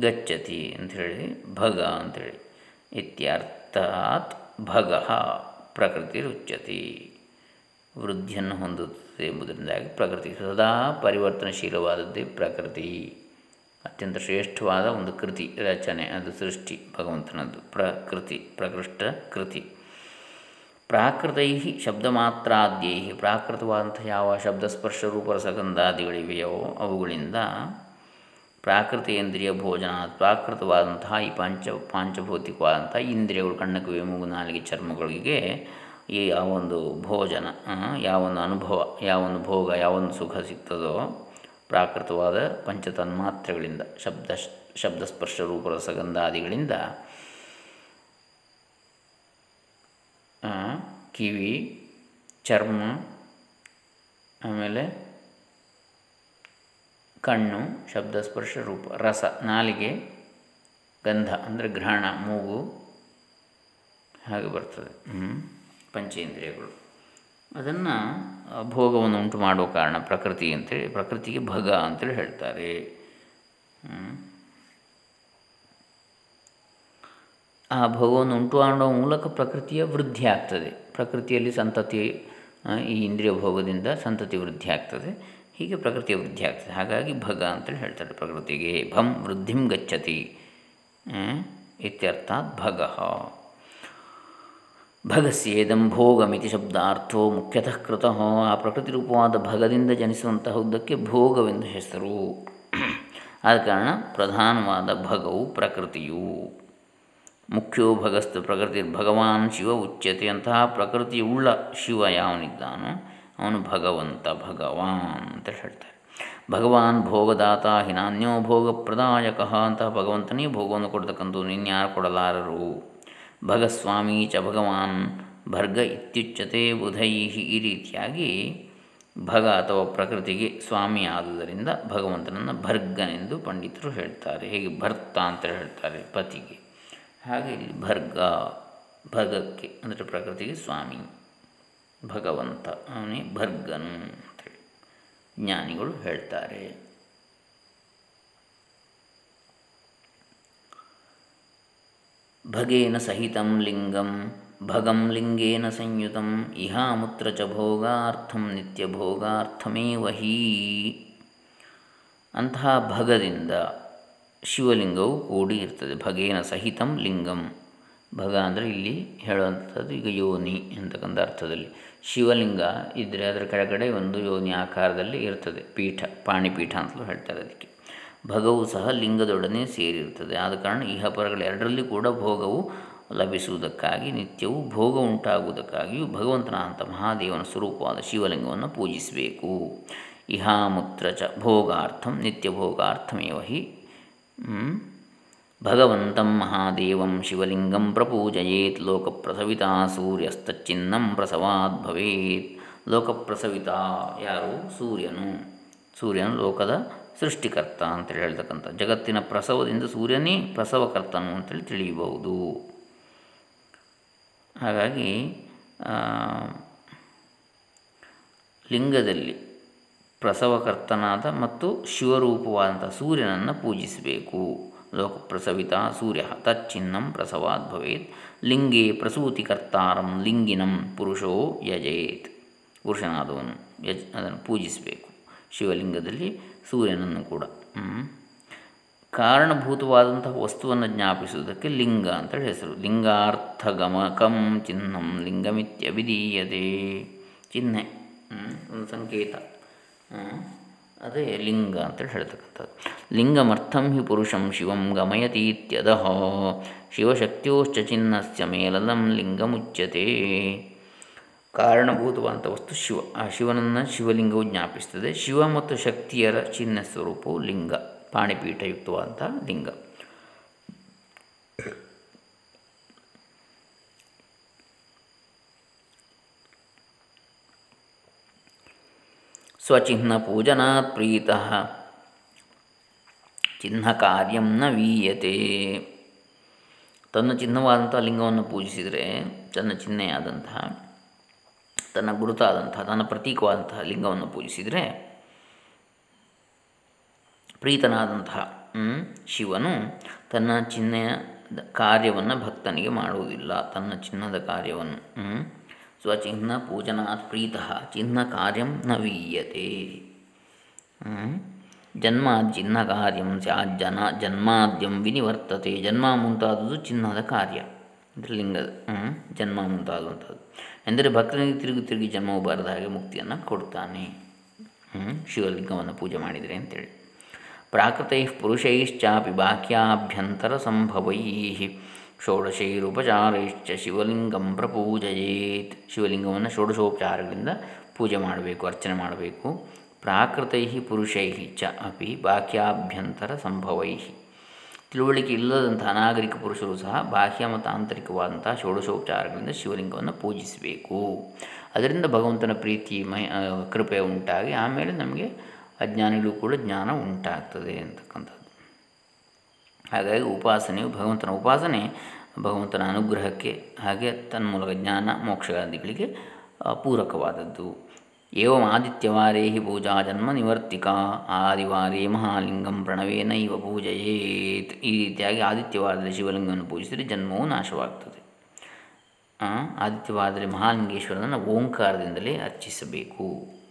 ಗಚ್ಚತಿ ಅಂಥೇಳಿ, ಭಗ ಅಂಥೇಳಿ. ಇತ್ಯರ್ಥಾತ್ ಭಗ ಪ್ರಕೃತಿ ರುಚ್ಯತಿ ವೃದ್ಧಿಯನ್ನು ಹೊಂದುತ್ತದೆ ಎಂಬುದರಿಂದಾಗಿ ಪ್ರಕೃತಿ ಸದಾ ಪರಿವರ್ತನಶೀಲವಾದದ್ದೇ ಪ್ರಕೃತಿ. ಅತ್ಯಂತ ಶ್ರೇಷ್ಠವಾದ ಒಂದು ಕೃತಿ ರಚನೆ, ಅದು ಸೃಷ್ಟಿ, ಭಗವಂತನದ್ದು. ಪ್ರಕೃತಿ, ಪ್ರಕೃಷ್ಟ ಕೃತಿ. ಪ್ರಾಕೃತೈ ಶಬ್ದಮಾತ್ರಾದ್ಯೈ ಪ್ರಾಕೃತವಾದಂಥ ಯಾವ ಶಬ್ದಸ್ಪರ್ಶ ರೂಪರಸಗಂಧಾದಿಗಳಿವೆಯೋ ಅವುಗಳಿಂದ ಪ್ರಾಕೃತೇಂದ್ರಿಯ ಭೋಜನ ಪ್ರಾಕೃತವಾದಂತಹ ಈ ಪಾಂಚ ಪಾಂಚಭೌತಿಕವಾದಂಥ ಇಂದ್ರಿಯಗಳು ಕಣ್ಣಕ್ಕೆ ಮೂಗು ನಾಲಿಗೆ, ಚರ್ಮಗಳಿಗೆ ಈ ಯಾವೊಂದು ಭೋಜನ ಯಾವೊಂದು ಅನುಭವ, ಯಾವೊಂದು ಭೋಗ, ಯಾವೊಂದು ಸುಖ ಸಿಗ್ತದೋ ಪ್ರಾಕೃತವಾದ ಪಂಚತನ್ಮಾತ್ರೆಗಳಿಂದ ಶಬ್ದ ಶಬ್ದಸ್ಪರ್ಶ ರೂಪರಸಗಂಧಾದಿಗಳಿಂದ ಕಿವಿ, ಚರ್ಮ, ಆಮೇಲೆ ಕಣ್ಣು ಶಬ್ದಸ್ಪರ್ಶ ರೂಪ, ರಸ, ನಾಲಿಗೆ, ಗಂಧ, ಅಂದರೆ ಗ್ರಹಣ ಮೂಗು, ಹಾಗೆ ಬರ್ತದೆ. ಪಂಚೇಂದ್ರಿಯಗಳು. ಅದನ್ನು ಭೋಗವನ್ನು ಉಂಟು ಮಾಡುವ ಕಾರಣ ಪ್ರಕೃತಿ ಅಂತೇಳಿ, ಪ್ರಕೃತಿಗೆ ಭಗ ಅಂತೇಳಿ ಹೇಳ್ತಾರೆ. ಆ ಭೋಗವನ್ನು ಉಂಟು ಮಾಡುವ ಮೂಲಕ ಪ್ರಕೃತಿಯ ವೃದ್ಧಿ ಆಗ್ತದೆ. ಪ್ರಕೃತಿಯಲ್ಲಿ ಸಂತತಿ ಈ ಇಂದ್ರಿಯ ಭೋಗದಿಂದ ಸಂತತಿ ವೃದ್ಧಿ ಆಗ್ತದೆ. ಹೀಗೆ ಪ್ರಕೃತಿಯ ವೃದ್ಧಿ ಆಗ್ತದೆ. ಹಾಗಾಗಿ ಭಗ ಅಂತೇಳಿ ಹೇಳ್ತಾರೆ ಪ್ರಕೃತಿಗೆ, ಭಂ ವೃದ್ಧಿಂ ಗಚ್ಚತಿ ಇತ್ಯರ್ಥಾತ್ ಭಗ. ಭಗಸ್ಯೇದಂ ಭೋಗಮಿತಿ ಶಬ್ದಾರ್ಥೋ ಮುಖ್ಯತಃ ಕೃತಃ. ಆ ಪ್ರಕೃತಿ ರೂಪವಾದ ಭಗದಿಂದ ಜನಿಸುವಂತಹದ್ದಕ್ಕೆ ಭೋಗವೆಂದು ಹೆಸರು. ಆದ ಕಾರಣ ಪ್ರಧಾನವಾದ ಭಗವು ಪ್ರಕೃತಿಯು. ಮುಖ್ಯೋ ಭಗಸ್ತ ಪ್ರಕೃತಿ ಭಗವಾನ್ ಶಿವ ಉಚ್ಯತೆ ಅಂತಹ ಪ್ರಕೃತಿಯುಳ್ಳ ಶಿವ ಯಾವನಿದ್ದಾನೋ ಅವನು ಭಗವಂತ ಭಗವಾನ್ ಅಂತ ಹೇಳ್ತಾರೆ. ಭಗವಾನ್ ಭೋಗದಾತ ಹಿನಾನ್ಯೋ ಭೋಗ ಪ್ರದಾಯಕ ಅಂತಹ ಭಗವಂತನೇ ಭೋಗವನ್ನು ಕೊಡ್ತಕ್ಕಂಥ ನಿನ್ಯಾರು ಕೊಡಲಾರರು? ಭಗಸ್ವಾಮಿ ಚ ಭಗವಾನ್ ಭರ್ಗ ಇತ್ಯುಚ್ಯತೆ ಬುಧೈ ಈ ರೀತಿಯಾಗಿ ಭಗ ಅಥವಾ ಪ್ರಕೃತಿಗೆ ಸ್ವಾಮಿ ಆದುದರಿಂದ ಭಗವಂತನನ್ನು ಭರ್ಗನೆಂದು ಪಂಡಿತರು ಹೇಳ್ತಾರೆ. ಹೇಗೆ ಭರ್ತ ಅಂತ ಹೇಳ್ತಾರೆ ಪತಿಗೆ. ಹಾಗೆ ಇಲ್ಲಿ ಭರ್ಗ, ಭಗಕ್ಕೆ ಅಂದರೆ ಪ್ರಕೃತಿಗೆ ಸ್ವಾಮಿ, ಭಗವಂತ, ಅವನೇ ಭರ್ಗನು ಅಂತೇಳಿ ಜ್ಞಾನಿಗಳು ಹೇಳ್ತಾರೆ. ಭಗೇನ ಸಹಿತಂ ಲಿಂಗಂ, ಭಗಂ ಲಿಂಗೇನ ಸಂಯುತಂ ಇಹಾಮುತ್ರ ಚ ಭೋಗಾರ್ಥಂ ನಿತ್ಯ ಭೋಗಾರ್ಥಮೇವ ಹೀ. ಅಂತಹ ಭಗದಿಂದ ಶಿವಲಿಂಗವು ಕೂಡಿ ಇರ್ತದೆ. ಭಗೇನ ಸಹಿತಂ ಲಿಂಗಂ. ಭಗ ಅಂದರೆ ಇಲ್ಲಿ ಹೇಳುವಂಥದ್ದು ಈಗ ಯೋನಿ ಅಂತಕ್ಕಂಥ ಅರ್ಥದಲ್ಲಿ. ಶಿವಲಿಂಗ ಇದ್ದರೆ ಅದರ ಕೆಳಗಡೆ ಒಂದು ಯೋನಿ ಆಕಾರದಲ್ಲಿ ಇರ್ತದೆ. ಪೀಠ, ಪಾಣಿಪೀಠ ಅಂತಲೂ ಹೇಳ್ತಾರೆ ಅದಕ್ಕೆ. ಭಗವು ಸಹ ಲಿಂಗದೊಡನೆ ಸೇರಿರುತ್ತದೆ ಆದ ಕಾರಣ ಎರಡರಲ್ಲಿ ಕೂಡ ಭೋಗವು ಲಭಿಸುವುದಕ್ಕಾಗಿ, ನಿತ್ಯವೂ ಭೋಗ ಉಂಟಾಗುವುದಕ್ಕಾಗಿಯೂ ಭಗವಂತನಾದಂಥ ಮಹಾದೇವನ ಸ್ವರೂಪವಾದ ಶಿವಲಿಂಗವನ್ನು ಪೂಜಿಸಬೇಕು. ಇಹಾಮುತ್ರ ಚ ಭೋಗಾರ್ಥಂ ನಿತ್ಯ ಭೋಗಾರ್ಥಮೇವ ಹಿ ಭಗವಂತಂ ಮಹಾದೇವಂ ಶಿವಲಿಂಗಂ ಪ್ರಪೂಜಯೇತ್, ಲೋಕಪ್ರಸವಿತಾ ಸೂರ್ಯಸ್ತಚ್ಛಿನ್ನಂ ಪ್ರಸವಾದ್ ಭವೇತ್. ಲೋಕಪ್ರಸವಿತಾ ಯಾರು? ಸೂರ್ಯನು. ಸೂರ್ಯನು ಲೋಕದ ಸೃಷ್ಟಿಕರ್ತ ಅಂತೇಳಿ ಹೇಳ್ತಕ್ಕಂಥ ಜಗತ್ತಿನ ಪ್ರಸವದಿಂದ ಸೂರ್ಯನೇ ಪ್ರಸವಕರ್ತನು ಅಂತೇಳಿ ತಿಳಿಯಬಹುದು. ಹಾಗಾಗಿ ಲಿಂಗದಲ್ಲಿ ಪ್ರಸವಕರ್ತನಾದ ಮತ್ತು ಶಿವರೂಪವಾದಂಥ ಸೂರ್ಯನನ್ನು ಪೂಜಿಸಬೇಕು. ಲೋಕ ಪ್ರಸವಿತ ಸೂರ್ಯ ತಚ್ಚಿನ್ನಂ ಪ್ರಸವಾದ್ ಭವೇತ್. ಲಿಂಗೇ ಪ್ರಸೂತಿಕರ್ತಾರಂ ಲಿಂಗಿನಂ ಪುರುಷೋ ಯಜೇತ್. ಪುರುಷನಾದವನು ಯಜ್, ಅದನ್ನು ಪೂಜಿಸಬೇಕು. ಶಿವಲಿಂಗದಲ್ಲಿ ಸೂರ್ಯನನ್ನು ಕೂಡ ಕಾರಣಭೂತವಾದಂತಹ ವಸ್ತುವನ್ನು ಜ್ಞಾಪಿಸುವುದಕ್ಕೆ ಲಿಂಗ ಅಂತೇಳಿ ಹೆಸರು. ಲಿಂಗಾರ್ಥಗಮಕಂ ಚಿಹ್ನಂ ಲಿಂಗಮಿತ್ಯಭಿಧೀಯತೆ ಚಿಹ್ನೆ ಒಂದು ಸಂಕೇತ. ಅದೇ ಲಿಂಗ ಅಂತೇಳಿ ಹೇಳ್ತಕ್ಕಂಥದ್ದು. ಲಿಂಗಮರ್ಥಂ ಹಿ ಪುರುಷಂ ಶಿವಂ ಗಮಯತೀತ್ಯದಹ ಶಿವಶಕ್ತಿಯೋಶ್ಚ ಚಿನ್ನಸ್ಯ ಮೇಲಲಂ ಲಿಂಗಮುಚ್ಯತೆ. ಕಾರಣಭೂತವಾದಂಥ ವಸ್ತು ಶಿವ. ಆ ಶಿವನನ್ನು ಶಿವಲಿಂಗವು ಜ್ಞಾಪಿಸ್ತದೆ. ಶಿವ ಮತ್ತು ಶಕ್ತಿಯರ ಚಿನ್ನ ಸ್ವರೂಪವು ಲಿಂಗ, ಪಾಣಿಪೀಠಯುಕ್ತವಾದಂಥ ಲಿಂಗ. ಸ್ವಚಿಹ್ನ ಪೂಜನಾತ್ ಪ್ರೀತ ಚಿಹ್ನ ಕಾರ್ಯಂ ನ ವೀಯತೆ. ತನ್ನ ಚಿಹ್ನವಾದಂಥ ಲಿಂಗವನ್ನು ಪೂಜಿಸಿದರೆ ತನ್ನ ಚಿಹ್ನೆಯಾದಂತಹ, ತನ್ನ ಗುರುತಾದಂತಹ, ತನ್ನ ಪ್ರತೀಕವಾದಂತಹ ಲಿಂಗವನ್ನು ಪೂಜಿಸಿದರೆ ಪ್ರೀತನಾದಂತಹ ಶಿವನು ತನ್ನ ಚಿಹ್ನೆಯ ಕಾರ್ಯವನ್ನು ಭಕ್ತನಿಗೆ ಮಾಡುವುದಿಲ್ಲ. ತನ್ನ ಚಿನ್ನದ ಕಾರ್ಯವನ್ನು ಸ್ವಚಿಹ್ನ ಪೂಜನಾತ್ ಪ್ರೀತಃ ಚಿಹ್ನ ಕಾರ್ಯಂ ನ ವೀಯತೆ. ಜನ್ಮ ಚಿಹ್ನ ಕಾರ್ಯಂ ಸ್ಯಾತ್ ಜನ, ಜನ್ಮಾದ್ಯಂ ವಿನಿವರ್ತತೆ, ಜನ್ಮ ಮುಂತಾದದ್ದು ಚಿನ್ನದ ಕಾರ್ಯ. ಅಂದರೆ ಲಿಂಗದ ಜನ್ಮ ಮುಂತಾದಂಥದ್ದು. ಎಂದರೆ ಭಕ್ತನಿಗೆ ತಿರುಗಿ ತಿರುಗಿ ಜನ್ಮವು ಬರದ ಹಾಗೆ ಮುಕ್ತಿಯನ್ನು ಕೊಡ್ತಾನೆ. ಶಿವಲಿಂಗವನ್ನು ಪೂಜೆ ಮಾಡಿದರೆ ಅಂತೇಳಿ. ಪ್ರಾಕೃತೈ ಪುರುಷೈಶ್ಚಾಪಿ ಬಾಹ್ಯಾಭ್ಯಂತರ ಸಂಭವೈ ಷೋಡಶೈರುಪಚಾರೈಶ್ಚ ಶಿವಲಿಂಗಂ ಪ್ರಪೂಜಯೇತ್. ಶಿವಲಿಂಗವನ್ನು ಷೋಡಶೋಪಚಾರಗಳಿಂದ ಪೂಜೆ ಮಾಡಬೇಕು, ಅರ್ಚನೆ ಮಾಡಬೇಕು. ಪ್ರಾಕೃತೈ ಪುರುಷೈ ಚ ಅಪಿ ಬಾಹ್ಯಾಭ್ಯಂತರ ಸಂಭವೈ ತಿಳುವಳಿಕೆ ಇಲ್ಲದಂಥ ಅನಾಗರಿಕ ಪುರುಷರು ಸಹ ಬಾಹ್ಯ ಮತ್ತು ಆಂತರಿಕವಾದಂಥ ಷೋಡಶೋಪಚಾರಗಳಿಂದ ಶಿವಲಿಂಗವನ್ನು ಪೂಜಿಸಬೇಕು. ಅದರಿಂದ ಭಗವಂತನ ಪ್ರೀತಿ, ಮಹಿ ಕೃಪೆ ಉಂಟಾಗಿ ಆಮೇಲೆ ನಮಗೆ ಅಜ್ಞಾನಿಗಳು ಕೂಡ ಜ್ಞಾನ ಉಂಟಾಗ್ತದೆ ಅಂತಕ್ಕಂಥದ್ದು. ಹಾಗಾಗಿ ಉಪಾಸನೆಯು ಭಗವಂತನ ಉಪಾಸನೆ, ಭಗವಂತನ ಅನುಗ್ರಹಕ್ಕೆ ಹಾಗೆ ತನ್ಮೂಲಕ ಜ್ಞಾನ ಮೋಕ್ಷಾದಿಗಳಿಗೆ ಪೂರಕವಾದದ್ದು. ಏವಂ ಆದಿತ್ಯವಾರೇ ಹಿ ಪೂಜಾ ಜನ್ಮ ನಿವರ್ತಿಕಾ ಆದಿವಾರೇ ಮಹಾಲಿಂಗಂ ಪ್ರಣವೇನೈವ ಪೂಜೆಯೇತ್. ಈ ರೀತಿಯಾಗಿ ಆದಿತ್ಯವಾರದಲ್ಲಿ ಶಿವಲಿಂಗವನ್ನು ಪೂಜಿಸಿದರೆ ಜನ್ಮವು ನಾಶವಾಗ್ತದೆ. ಆದಿತ್ಯವಾರದಲ್ಲಿ ಮಹಾಲಿಂಗೇಶ್ವರನನ್ನು ಓಂಕಾರದಿಂದಲೇ ಅರ್ಚಿಸಬೇಕು.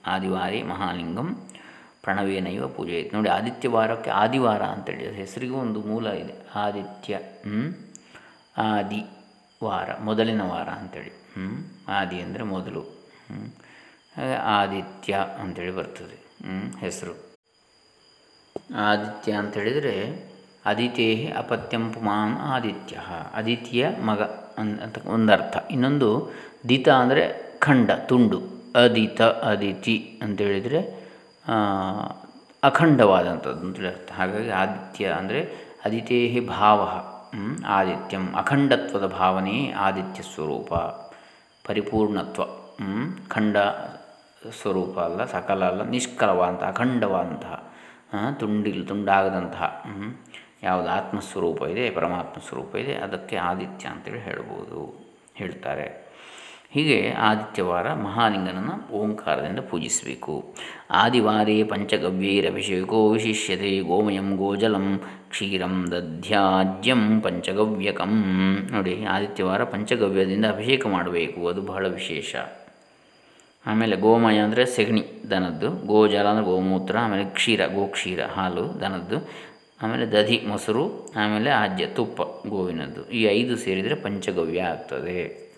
ಆದಿವಾರೇ ಮಹಾಲಿಂಗಂ ಪ್ರಣವೇನೈವ ಪೂಜೆ ನೋಡಿ, ಆದಿತ್ಯವಾರಕ್ಕೆ ಆದಿವಾರ ಅಂತೇಳಿ ಹೆಸರಿಗೂ ಒಂದು ಮೂಲ ಇದೆ. ಆದಿತ್ಯ ಆದಿ ವಾರ ಮೊದಲಿನ ವಾರ ಅಂಥೇಳಿ ಆದಿ ಅಂದರೆ ಮೊದಲು. ಹ್ಞೂ ಆದಿತ್ಯ ಅಂಥೇಳಿ ಬರ್ತದೆ. ಹೆಸರು. ಆದಿತ್ಯ ಅಂತೇಳಿದರೆ ಅದಿತೇ ಅಪತ್ಯಂ ಪುಮಾನ್ ಆದಿತ್ಯ. ಅದಿತಿಯ ಮಗ ಅಂತ ಒಂದರ್ಥ. ಇನ್ನೊಂದು ದಿತ ಅಂದರೆ ಖಂಡ, ತುಂಡು. ಅದಿತ, ಅದಿತಿ ಅಂತೇಳಿದರೆ ಅಖಂಡವಾದಂಥದ್ದು ಅಂತೇಳಿ ಅರ್ಥ ಹಾಗಾಗಿ ಆದಿತ್ಯ ಅಂದರೆ ಅದಿತೇಹಿ ಭಾವ ಆದಿತ್ಯಂ. ಅಖಂಡತ್ವದ ಭಾವನೆ ಆದಿತ್ಯ ಸ್ವರೂಪ, ಪರಿಪೂರ್ಣತ್ವ ಖಂಡ ಸ್ವರೂಪ ಅಲ್ಲ, ಸಕಲ ಅಲ್ಲ, ನಿಷ್ಕಲವಾದಂತಹ, ಅಖಂಡವಾದಂತಹ ತುಂಡಿಲ್, ತುಂಡಾಗದಂತಹ ಯಾವುದು ಆತ್ಮಸ್ವರೂಪ ಇದೆ ಪರಮಾತ್ಮ ಸ್ವರೂಪ ಇದೆ, ಅದಕ್ಕೆ ಆದಿತ್ಯ ಅಂತೇಳಿ ಹೇಳ್ಬೋದು, ಹೇಳ್ತಾರೆ. ಹೀಗೆ ಆದಿತ್ಯವಾರ ಮಹಾಲಿಂಗನನ್ನು ಓಂಕಾರದಿಂದ ಪೂಜಿಸಬೇಕು. ಆದಿವಾರೇ ಪಂಚಗವ್ಯೈರಭಿಷೇಕೋ ವಿಶಿಷ್ಯತೆ, ಗೋಮಯಂ ಗೋಜಲಂ, ಕ್ಷೀರಂ ದಧ್ಯಾಜ್ಯಂ ಪಂಚಗವ್ಯಕಂ. ನೋಡಿ, ಆದಿತ್ಯವಾರ ಪಂಚಗವ್ಯದಿಂದ ಅಭಿಷೇಕ ಮಾಡಬೇಕು, ಅದು ಬಹಳ ವಿಶೇಷ. ಆಮೇಲೆ ಗೋಮಯ ಅಂದರೆ ಸೆಗಣಿ, ದನದ್ದು. ಗೋಜಲ ಅಂದರೆ ಗೋಮೂತ್ರ, ಆಮೇಲೆ ಕ್ಷೀರ, ಗೋಕ್ಷೀರ, ಹಾಲು, ದನದ್ದು. ಆಮೇಲೆ ದಧಿ, ಮೊಸರು, ಆಮೇಲೆ ಆಜ್ಯ ತುಪ್ಪ, ಗೋವಿನದ್ದು. ಈ ಐದು ಸೇರಿದರೆ ಪಂಚಗವ್ಯ ಆಗ್ತದೆ.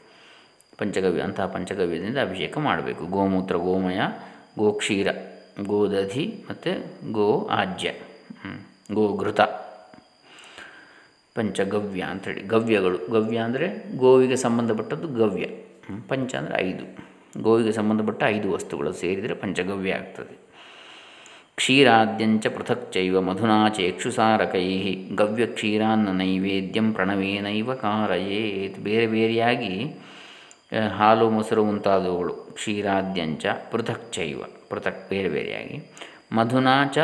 ಪಂಚಗವ್ಯ ಅಂತಹ ಪಂಚಗವ್ಯದಿಂದ ಅಭಿಷೇಕ ಮಾಡಬೇಕು. ಗೋಮೂತ್ರ, ಗೋಮಯ, ಗೋಕ್ಷೀರ, ಗೋದಧಿ ಮತ್ತು ಗೋ ಆಜ್ಯ ಗೋಘೃತ. ಪಂಚಗವ್ಯ ಅಂಥೇಳಿ ಗವ್ಯಗಳು. ಗವ್ಯ ಅಂದರೆ ಗೋವಿಗೆ ಸಂಬಂಧಪಟ್ಟದ್ದು ಗವ್ಯ. ಪಂಚ ಅಂದರೆ ಐದು. ಗೋವಿಗೆ ಸಂಬಂಧಪಟ್ಟ ಐದು ವಸ್ತುಗಳು ಸೇರಿದರೆ ಪಂಚಗವ್ಯ ಆಗ್ತದೆ. ಕ್ಷೀರಾದ್ಯಂಚ ಪೃಥಕ್ ಚೈವ ಮಧುನಾ ಚೇಕ್ಷುಸಾರಕೈ ಗವ್ಯ ಕ್ಷೀರಾನ್ನ ನೈವೇದ್ಯಂ ಪ್ರಣವೇನೈವ ಕಾರಯೇತ್. ಬೇರೆ ಬೇರೆಯಾಗಿ ಹಾಲು, ಮೊಸರು ಮುಂತಾದವುಗಳು. ಕ್ಷೀರಾದ್ಯಂಚ, ಪೃಥಕ್ ಚೈವ, ಪೃಥಕ್ ಬೇರೆ ಬೇರೆಯಾಗಿ. ಮಧುನಾ ಚ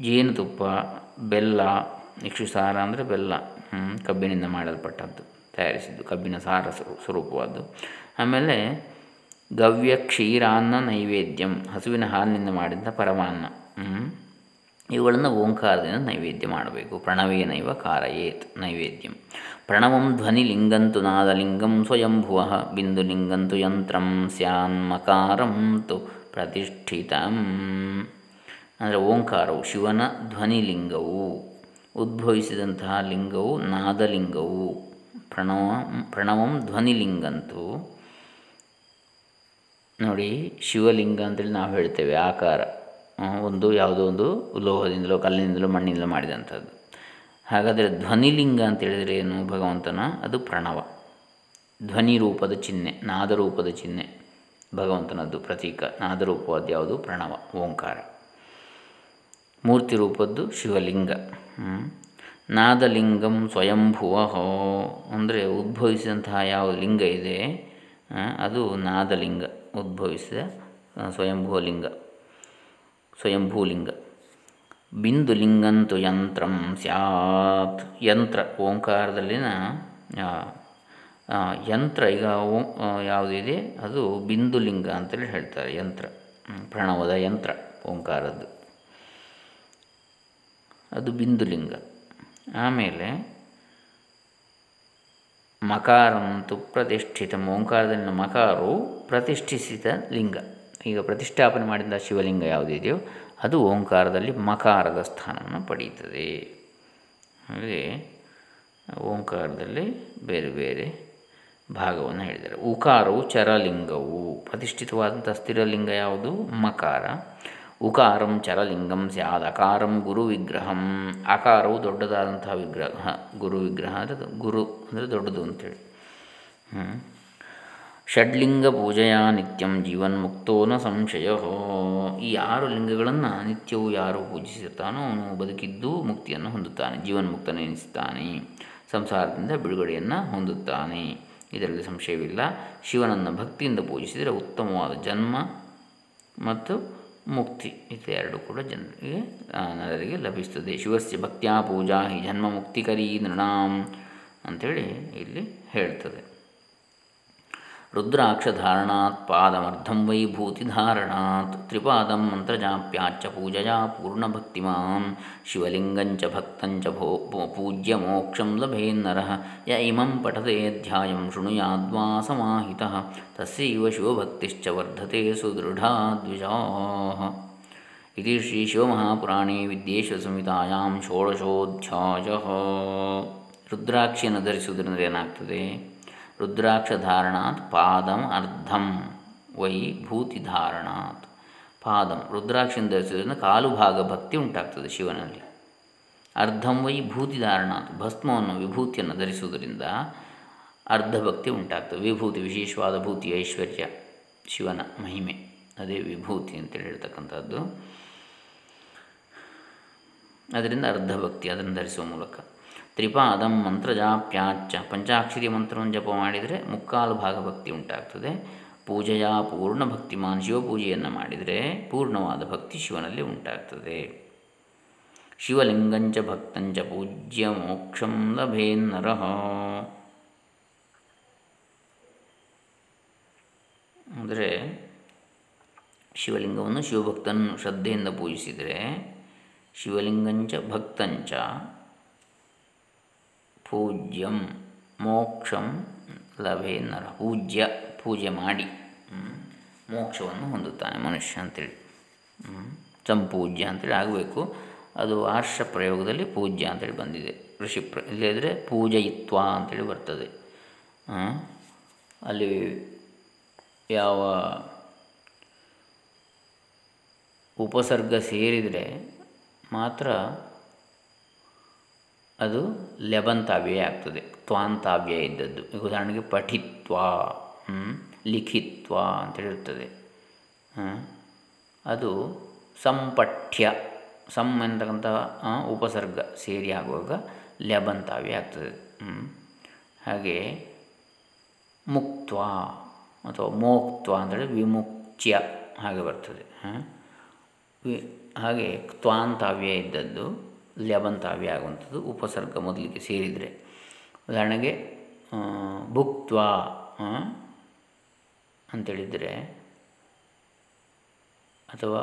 ಜೇನುತುಪ್ಪ, ಬೆಲ್ಲ, ಇಕ್ಷುಸಾರ ಅಂದರೆ ಬೆಲ್ಲ. ಕಬ್ಬಿನಿಂದ ಮಾಡಲ್ಪಟ್ಟದ್ದು, ತಯಾರಿಸಿದ್ದು, ಕಬ್ಬಿನ ಸಾರ ಸ್ವರೂಪವಾದ್ದು. ಆಮೇಲೆ ಗವ್ಯ ಕ್ಷೀರಾನ್ನ ನೈವೇದ್ಯಂ, ಹಸುವಿನ ಹಾಲಿನಿಂದ ಮಾಡಿದ ಪರಮಾನ್ನ. ಇವುಗಳನ್ನು ಓಂಕಾರದಿಂದ ನೈವೇದ್ಯ ಮಾಡಬೇಕು. ಪ್ರಣವೇನೈವ ಕಾರಯೇತ್ ನೈವೇದ್ಯಂ. ಪ್ರಣವಂ ಧ್ವನಿಲಿಂಗಂತು ನಾದಲಿಂಗಂ ಸ್ವಯಂಭುವ ಬಿಂದುಲಿಂಗಂತು ಯಂತ್ರಂ ಸ್ಯಾನ್ಮಕಾರಂ ತು ಪ್ರತಿಷ್ಠಿತಂ. ಅಂದರೆ ಓಂಕಾರವು ಶಿವನ ಧ್ವನಿಲಿಂಗವು ಉದ್ಭವಿಸಿದಂತಹ ಲಿಂಗವು ನಾದಲಿಂಗವು. ಪ್ರಣವ, ಪ್ರಣವಂ ಧ್ವನಿಲಿಂಗಂತು ನೋಡಿ ಶಿವಲಿಂಗ ಅಂತೇಳಿ ನಾವು ಹೇಳ್ತೇವೆ ಆಕಾರ. ಒಂದು ಯಾವುದೋ ಒಂದು ಲೋಹದಿಂದಲೋ ಕಲ್ಲಿನಿಂದಲೋ ಮಣ್ಣಿಂದಲೋ ಮಾಡಿದಂಥದ್ದು. ಹಾಗಾದರೆ ಧ್ವನಿಲಿಂಗ ಅಂತೇಳಿದರೆ ಏನು ಭಗವಂತನ? ಅದು ಪ್ರಣವ. ಧ್ವನಿ ರೂಪದ ಚಿಹ್ನೆ ನಾದರೂಪದ ಚಿಹ್ನೆ ಭಗವಂತನದ್ದು ಪ್ರತೀಕ. ನಾದರೂಪವಾದ ಯಾವುದು? ಪ್ರಣವ, ಓಂಕಾರ. ಮೂರ್ತಿ ರೂಪದ್ದು ಶಿವಲಿಂಗ. ನಾದಲಿಂಗಂ ಸ್ವಯಂಭುವ. ಹೋ ಅಂದರೆ ಉದ್ಭವಿಸಿದಂತಹ ಯಾವ ಲಿಂಗ ಇದೆ? ಅದು ನಾದಲಿಂಗ, ಉದ್ಭವಿಸಿದ ಸ್ವಯಂಭುವ ಲಿಂಗ ಸ್ವಯಂಭೂಲಿಂಗ. ಬಿಂದುಲಿಂಗಂತು ಯಂತ್ರಂ ಸ್ಯಾತ್. ಯಂತ್ರ, ಓಂಕಾರದಲ್ಲಿನ ಯಂತ್ರ ಈಗ ಓಂ ಯಾವುದಿದೆ ಅದು ಬಿಂದುಲಿಂಗ ಅಂತೇಳಿ ಹೇಳ್ತಾರೆ, ಯಂತ್ರ. ಪ್ರಣವದ ಯಂತ್ರ, ಓಂಕಾರದ್ದು. ಅದು ಬಿಂದುಲಿಂಗ. ಆಮೇಲೆ ಮಕಾರಂತು ಪ್ರತಿಷ್ಠಿತ. ಓಂಕಾರದಲ್ಲಿನ ಮಕಾರವು ಪ್ರತಿಷ್ಠಿಸಿದ ಲಿಂಗ. ಈಗ ಪ್ರತಿಷ್ಠಾಪನೆ ಮಾಡಿದ ಶಿವಲಿಂಗ ಯಾವುದಿದೆಯೋ ಅದು ಓಂಕಾರದಲ್ಲಿ ಮಕಾರದ ಸ್ಥಾನವನ್ನು ಪಡೆಯುತ್ತದೆ. ಹಾಗೆ ಓಂಕಾರದಲ್ಲಿ ಬೇರೆ ಬೇರೆ ಭಾಗವನ್ನು ಹೇಳಿದ್ದಾರೆ. ಉಕಾರವು ಚರಲಿಂಗವು. ಪ್ರತಿಷ್ಠಿತವಾದಂಥ ಸ್ಥಿರಲಿಂಗ ಯಾವುದು? ಮಕಾರ. ಉಕಾರಂ ಚರಲಿಂಗಂ ಸ್ಯಾದ್, ಅಕಾರಂ ಗುರು ವಿಗ್ರಹಂ. ಅಕಾರವು ದೊಡ್ಡದಾದಂತಹ ವಿಗ್ರಹ, ಗುರು ವಿಗ್ರಹ ಅಂದರೆ ಗುರು ಅಂದರೆ ದೊಡ್ಡದು ಅಂತೇಳಿ. ಷಡ್ಲಿಂಗ ಪೂಜೆಯ ನಿತ್ಯಂ ಜೀವನ್ಮುಕ್ತೋ ನ ಸಂಶಯ. ಈ ಆರು ಲಿಂಗಗಳನ್ನು ನಿತ್ಯವೂ ಯಾರು ಪೂಜಿಸುತ್ತಾನೋ ಅವನು ಬದುಕಿದ್ದು ಮುಕ್ತಿಯನ್ನು ಹೊಂದುತ್ತಾನೆ ಜೀವನ್ಮುಕ್ತನೆನಿಸುತ್ತಾನೆ ಸಂಸಾರದಿಂದ ಬಿಡುಗಡೆಯನ್ನು ಹೊಂದುತ್ತಾನೆ. ಇದರಲ್ಲಿ ಸಂಶಯವಿಲ್ಲ. ಶಿವನನ್ನು ಭಕ್ತಿಯಿಂದ ಪೂಜಿಸಿದರೆ ಉತ್ತಮವಾದ ಜನ್ಮ ಮತ್ತು ಮುಕ್ತಿ. ಇದೆರಡು ಕೂಡ ಜನರಿಗೆ ನರರಿಗೆ ಲಭಿಸ್ತದೆ. ಶಿವಸ್ಯ ಭಕ್ತಿಯ ಪೂಜಾ ಹಿ ಜನ್ಮ ಮುಕ್ತಿಕರೀ ನೃಣಾಂ ಅಂಥೇಳಿ ಇಲ್ಲಿ ಹೇಳ್ತದೆ. ರುದ್ರಾಕ್ಷಧಾರಣಾತ್ ಪಾದಮರ್ಧಂ ವೈ ಭೂತಿಧಾರಣಾತ್ ತ್ರಿಪಾದಂ ಮಂತ್ರಜಾಪ್ಯಾಚ್ಚ ಪೂಜಯಾ ಪೂರ್ಣಭಕ್ತಿಮಾನ್ ಶಿವಲಿಂಗಂಚ ಭಕ್ತಂಚ ಭೋ ಪೂಜ್ಯ ಮೋಕ್ಷಂ ಲಭೇನ್ನರ ಯ ಇಮಂ ಪಠತೆ ಧ್ಯಾಯಂ ಶೃಣುಯಾದ್ವಾ ಸಮಾಹಿತಃ ತಸ್ಯೈವ ಶಿವಭಕ್ತಿಶ್ಚ ವರ್ಧತೆ ಸುದೃಢಾ ದ್ವಿಜಾ ಇತಿ ಶ್ರೀ ಶಿವಮಹಾಪುರಾಣೇ ವಿದ್ಯೇಶ್ವರ ಷೋಡಶೋಧ್ಯಾಯ. ರುದ್ರಾಕ್ಷಿಯನ್ನು ಧರಿಸುವುದರಿಂದ ಏನಾಗ್ತದೆ? ರುದ್ರಾಕ್ಷ ಧಾರಣಾತ್ ಪಾದಂ ಅರ್ಧಂ ವೈ ಭೂತಿಧಾರಣಾತ್. ಪಾದಂ, ರುದ್ರಾಕ್ಷಿಯನ್ನು ಧರಿಸುವುದರಿಂದ ಕಾಲು ಭಾಗ ಭಕ್ತಿ ಉಂಟಾಗ್ತದೆ ಶಿವನಲ್ಲಿ. ಅರ್ಧಂ ವೈ ಭೂತಿಧಾರಣಾತ್, ಭಸ್ಮವನ್ನು, ವಿಭೂತಿಯನ್ನು ಧರಿಸುವುದರಿಂದ ಅರ್ಧ ಭಕ್ತಿ ಉಂಟಾಗ್ತದೆ. ವಿಭೂತಿ, ವಿಶೇಷವಾದ ಭೂತಿ, ಐಶ್ವರ್ಯ, ಶಿವನ ಮಹಿಮೆ. ಅದೇ ವಿಭೂತಿ ಅಂತೇಳಿ ಹೇಳ್ತಕ್ಕಂಥದ್ದು. ಅದರಿಂದ ಅರ್ಧ ಭಕ್ತಿ ಅದನ್ನು ಧರಿಸುವ ಮೂಲಕ. ತ್ರಿಪಾದಂ ಮಂತ್ರಜಾಪ್ಯಾಚ ಪಂಚಾಕ್ಷರಿ ಮಂತ್ರವನ್ನು ಜಪ ಮಾಡಿದರೆ ಮುಕ್ಕಾಲು ಭಾಗ ಭಕ್ತಿ ಉಂಟಾಗ್ತದೆ. ಪೂಜೆಯ ಪೂರ್ಣ ಭಕ್ತಿಮಾನ್ ಶಿವಪೂಜೆಯನ್ನು ಮಾಡಿದರೆ ಪೂರ್ಣವಾದ ಭಕ್ತಿ ಶಿವನಲ್ಲಿ ಉಂಟಾಗ್ತದೆ. ಶಿವಲಿಂಗಂಚ ಭಕ್ತಂಚ ಪೂಜ್ಯ ಮೋಕ್ಷಂ ಲಭೇನ್ನರಹ ಅಂದರೆ ಶಿವಲಿಂಗವನ್ನು ಶಿವಭಕ್ತನನ್ನು ಶ್ರದ್ಧೆಯಿಂದ ಪೂಜಿಸಿದರೆ ಶಿವಲಿಂಗಂಚ ಭಕ್ತಂಚ ಪೂಜ್ಯಂ ಮೋಕ್ಷಂ ಲಭೆ ನರ. ಪೂಜ್ಯ, ಪೂಜೆ ಮಾಡಿ. ಮೋಕ್ಷವನ್ನು ಹೊಂದುತ್ತಾನೆ ಮನುಷ್ಯ ಅಂತೇಳಿ. ಸಂಪೂಜ್ಯ ಅಂತೇಳಿ ಆಗಬೇಕು. ಅದು ಆರ್ಷ ಪ್ರಯೋಗದಲ್ಲಿ ಪೂಜ್ಯ ಅಂತೇಳಿ ಬಂದಿದೆ. ಋಷಿ ಪ್ರ ಇಲ್ಲದಿದ್ದರೆ ಪೂಜಯಿತ್ವ ಅಂತೇಳಿ ಬರ್ತದೆ. ಅಲ್ಲಿ ಯಾವ ಉಪಸರ್ಗ ಸೇರಿದರೆ ಮಾತ್ರ ಅದು ಲೆಬಂತಾವ್ಯಯ ಆಗ್ತದೆ. ತ್ವಾಂತಾವ್ಯಯ ಇದ್ದದ್ದು. ಈಗ ಉದಾಹರಣೆಗೆ ಪಠಿತ್ವ ಲಿಖಿತ್ವ ಅಂತೇಳಿರ್ತದೆ ಅದು ಸಂಪಠ್ಯ, ಸಂ ಎಂತಕ್ಕಂಥ ಉಪಸರ್ಗ ಸೇರಿ ಆಗುವಾಗ ಲೆಬಂತಾವ್ಯ ಆಗ್ತದೆ. ಹಾಗೆ ಮುಕ್ತ್ವ ಅಥವಾ ಮೋಕ್ತ್ವ ಅಂತೇಳಿ ವಿಮುಕ್ತ್ಯ ಹಾಗೆ ಬರ್ತದೆ. ಹಾಗೆ ತ್ವಾಂತಾವ್ಯ ಇದ್ದದ್ದು ಲ್ಯಬಂತಾವ್ಯ ಆಗುವಂಥದ್ದು ಉಪಸರ್ಗ ಮೊದಲಿಗೆ ಸೇರಿದರೆ. ಉದಾಹರಣೆಗೆ ಭುಕ್ತ್ವಾ ಅಂತೇಳಿದರೆ, ಅಥವಾ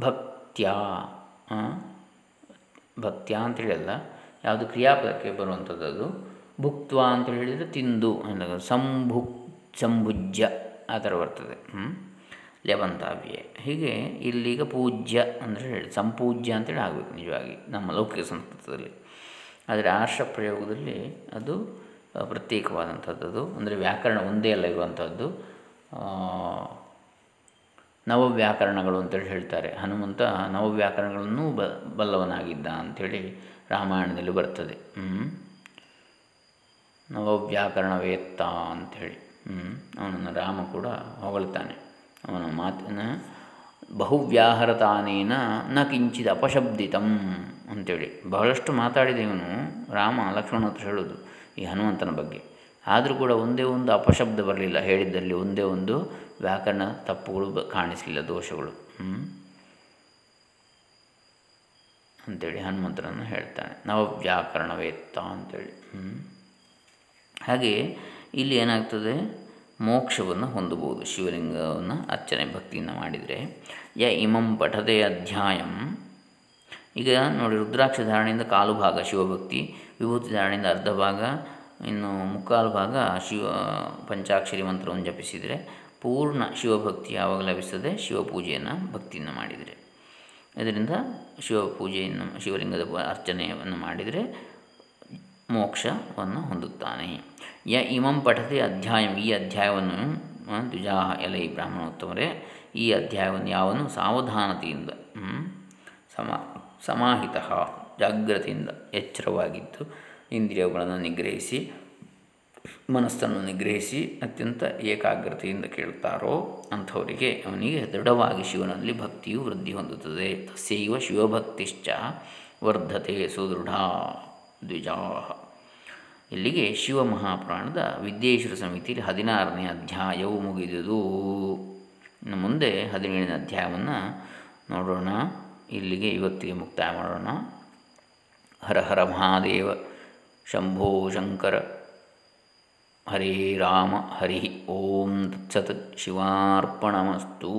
ಭಕ್ತ್ಯ ಭಕ್ತ್ಯ ಅಂತೇಳಲ್ಲ, ಯಾವುದು ಕ್ರಿಯಾಪದಕ್ಕೆ ಬರುವಂಥದ್ದು ಅದು ಭುಕ್ತ್ವ ಅಂತ ಹೇಳಿದರೆ ತಿಂದು ಸಂಭುಕ್ ಸಂಭುಜ್ಯ ಆ ಥರ ಬರ್ತದೆ. ಲೆವಂತಾವ್ಯೆ. ಹೀಗೆ ಇಲ್ಲಿಗ ಪೂಜ್ಯ ಅಂದರೆ ಹೇಳಿ, ಸಂಪೂಜ್ಯ ಅಂತೇಳಿ ಆಗಬೇಕು ನಿಜವಾಗಿ ನಮ್ಮ ಲೌಕಿಕ ಸಂಸ್ಕೃತದಲ್ಲಿ. ಆದರೆ ಆರ್ಷ ಪ್ರಯೋಗದಲ್ಲಿ ಅದು ಪ್ರತ್ಯೇಕವಾದಂಥದ್ದು ಅಂದರೆ ವ್ಯಾಕರಣ ಒಂದೇ ಅಲ್ಲ ಇರುವಂಥದ್ದು. ನವವ್ಯಾಕರಣಗಳು ಅಂತೇಳಿ ಹೇಳ್ತಾರೆ. ಹನುಮಂತ ನವವ್ಯಾಕರಣಗಳನ್ನು ಬ, ಬಲ್ಲವನಾಗಿದ್ದ ಅಂಥೇಳಿ ರಾಮಾಯಣದಲ್ಲಿ ಬರ್ತದೆ. ನವವ್ಯಾಕರಣವೇತ್ತ ಅಂಥೇಳಿ ಅವನನ್ನು ರಾಮ ಕೂಡ ಹೊಗಳ್ತಾನೆ. ಅವನ ಮಾತಿನ ಬಹುವ್ಯಾಹರತಾನೇನ ನ ಕಿಂಚಿತ್ ಅಪಶಬ್ದಿತಂ ಅಂತೇಳಿ. ಬಹಳಷ್ಟು ಮಾತಾಡಿದ ಇವನು ರಾಮ ಲಕ್ಷ್ಮಣ ಹತ್ರ ಹೇಳೋದು ಈ ಹನುಮಂತನ ಬಗ್ಗೆ. ಆದರೂ ಕೂಡ ಒಂದೇ ಒಂದು ಅಪಶಬ್ದ ಬರಲಿಲ್ಲ. ಹೇಳಿದ್ದಲ್ಲಿ ಒಂದೇ ಒಂದು ವ್ಯಾಕರಣ ತಪ್ಪುಗಳು ಬ ಕಾಣಿಸಲಿಲ್ಲ, ದೋಷಗಳು. ಅಂಥೇಳಿ ಹನುಮಂತನನ್ನು ಹೇಳ್ತಾನೆ. ನವವ್ಯಾಕರಣವೇತ್ತ ಅಂಥೇಳಿ ಹಾಗೆ ಇಲ್ಲಿ ಏನಾಗ್ತದೆ? ಮೋಕ್ಷವನ್ನು ಹೊಂದಬಹುದು ಶಿವಲಿಂಗವನ್ನು ಅರ್ಚನೆ ಭಕ್ತಿಯಿಂದ ಮಾಡಿದರೆ. ಯ ಇಮಂ ಪಠದೆ ಅಧ್ಯಾಯಂ. ಈಗ ನೋಡಿ, ರುದ್ರಾಕ್ಷ ಧಾರಣೆಯಿಂದ ಕಾಲು ಭಾಗ ಶಿವಭಕ್ತಿ, ವಿಭೂತಿ ಧಾರಣೆಯಿಂದ ಅರ್ಧ ಭಾಗ, ಇನ್ನು ಮುಕ್ಕಾಲು ಭಾಗ ಶಿವ, ಪಂಚಾಕ್ಷರಿ ಮಂತ್ರವನ್ನು ಜಪಿಸಿದರೆ ಪೂರ್ಣ ಶಿವಭಕ್ತಿ ಯಾವಾಗ ಲಭಿಸ್ತದೆ? ಶಿವಪೂಜೆಯನ್ನು ಭಕ್ತಿಯನ್ನು ಮಾಡಿದರೆ. ಇದರಿಂದ ಶಿವಪೂಜೆಯನ್ನು, ಶಿವಲಿಂಗದ ಅರ್ಚನೆಯನ್ನು ಮಾಡಿದರೆ ಮೋಕ್ಷವನ್ನು ಹೊಂದುತ್ತಾನೆ. ಯ ಇಮಂ ಪಠತೆ ಅಧ್ಯಾಯ. ಈ ಅಧ್ಯಾಯವನ್ನು ದ್ವಿಜಾ ಎಲೈ, ಬ್ರಾಹ್ಮಣೋತ್ತಮರೇ, ಈ ಅಧ್ಯಾಯವನ್ನು ಯಾವನು ಸಾವಧಾನತೆಯಿಂದ ಸಮ, ಸಮಾಹಿತ, ಜಾಗ್ರತೆಯಿಂದ ಎಚ್ಚರವಾಗಿದ್ದು ಇಂದ್ರಿಯಗಳನ್ನು ನಿಗ್ರಹಿಸಿ, ಮನಸ್ಸನ್ನು ನಿಗ್ರಹಿಸಿ ಅತ್ಯಂತ ಏಕಾಗ್ರತೆಯಿಂದ ಕೇಳುತ್ತಾರೋ ಅಂಥವರಿಗೆ ಅವನಿಗೆ ದೃಢವಾಗಿ ಶಿವನಲ್ಲಿ ಭಕ್ತಿಯು ವೃದ್ಧಿ ಹೊಂದುತ್ತದೆ. ತಸ್ಯೈವ ಶಿವಭಕ್ತಿಶ್ಚ ವರ್ಧತೆ ಸುದೃಢ. ದ್ವಿಜಾ ಇಲ್ಲಿಗೆ ಶಿವ ಮಹಾಪುರಾಣದ ವಿದ್ಯೇಶ್ವರ ಸಮಿತಿಯಲ್ಲಿ ಹದಿನಾರನೇ ಅಧ್ಯಾಯವು ಮುಗಿದುದು. ಇನ್ನು ಮುಂದೆ ಹದಿನೇಳನೇ ಅಧ್ಯಾಯವನ್ನು ನೋಡೋಣ. ಇಲ್ಲಿಗೆ ಇವತ್ತಿಗೆ ಮುಕ್ತಾಯ ಮಾಡೋಣ ಹರ ಹರ ಮಹಾದೇವ, ಶಂಭೋ ಶಂಕರ, ಹರೇ ರಾಮ, ಹರಿ ಓಂ ತತ್ಸತ್ ಶಿವಾರ್ಪಣಮಸ್ತು.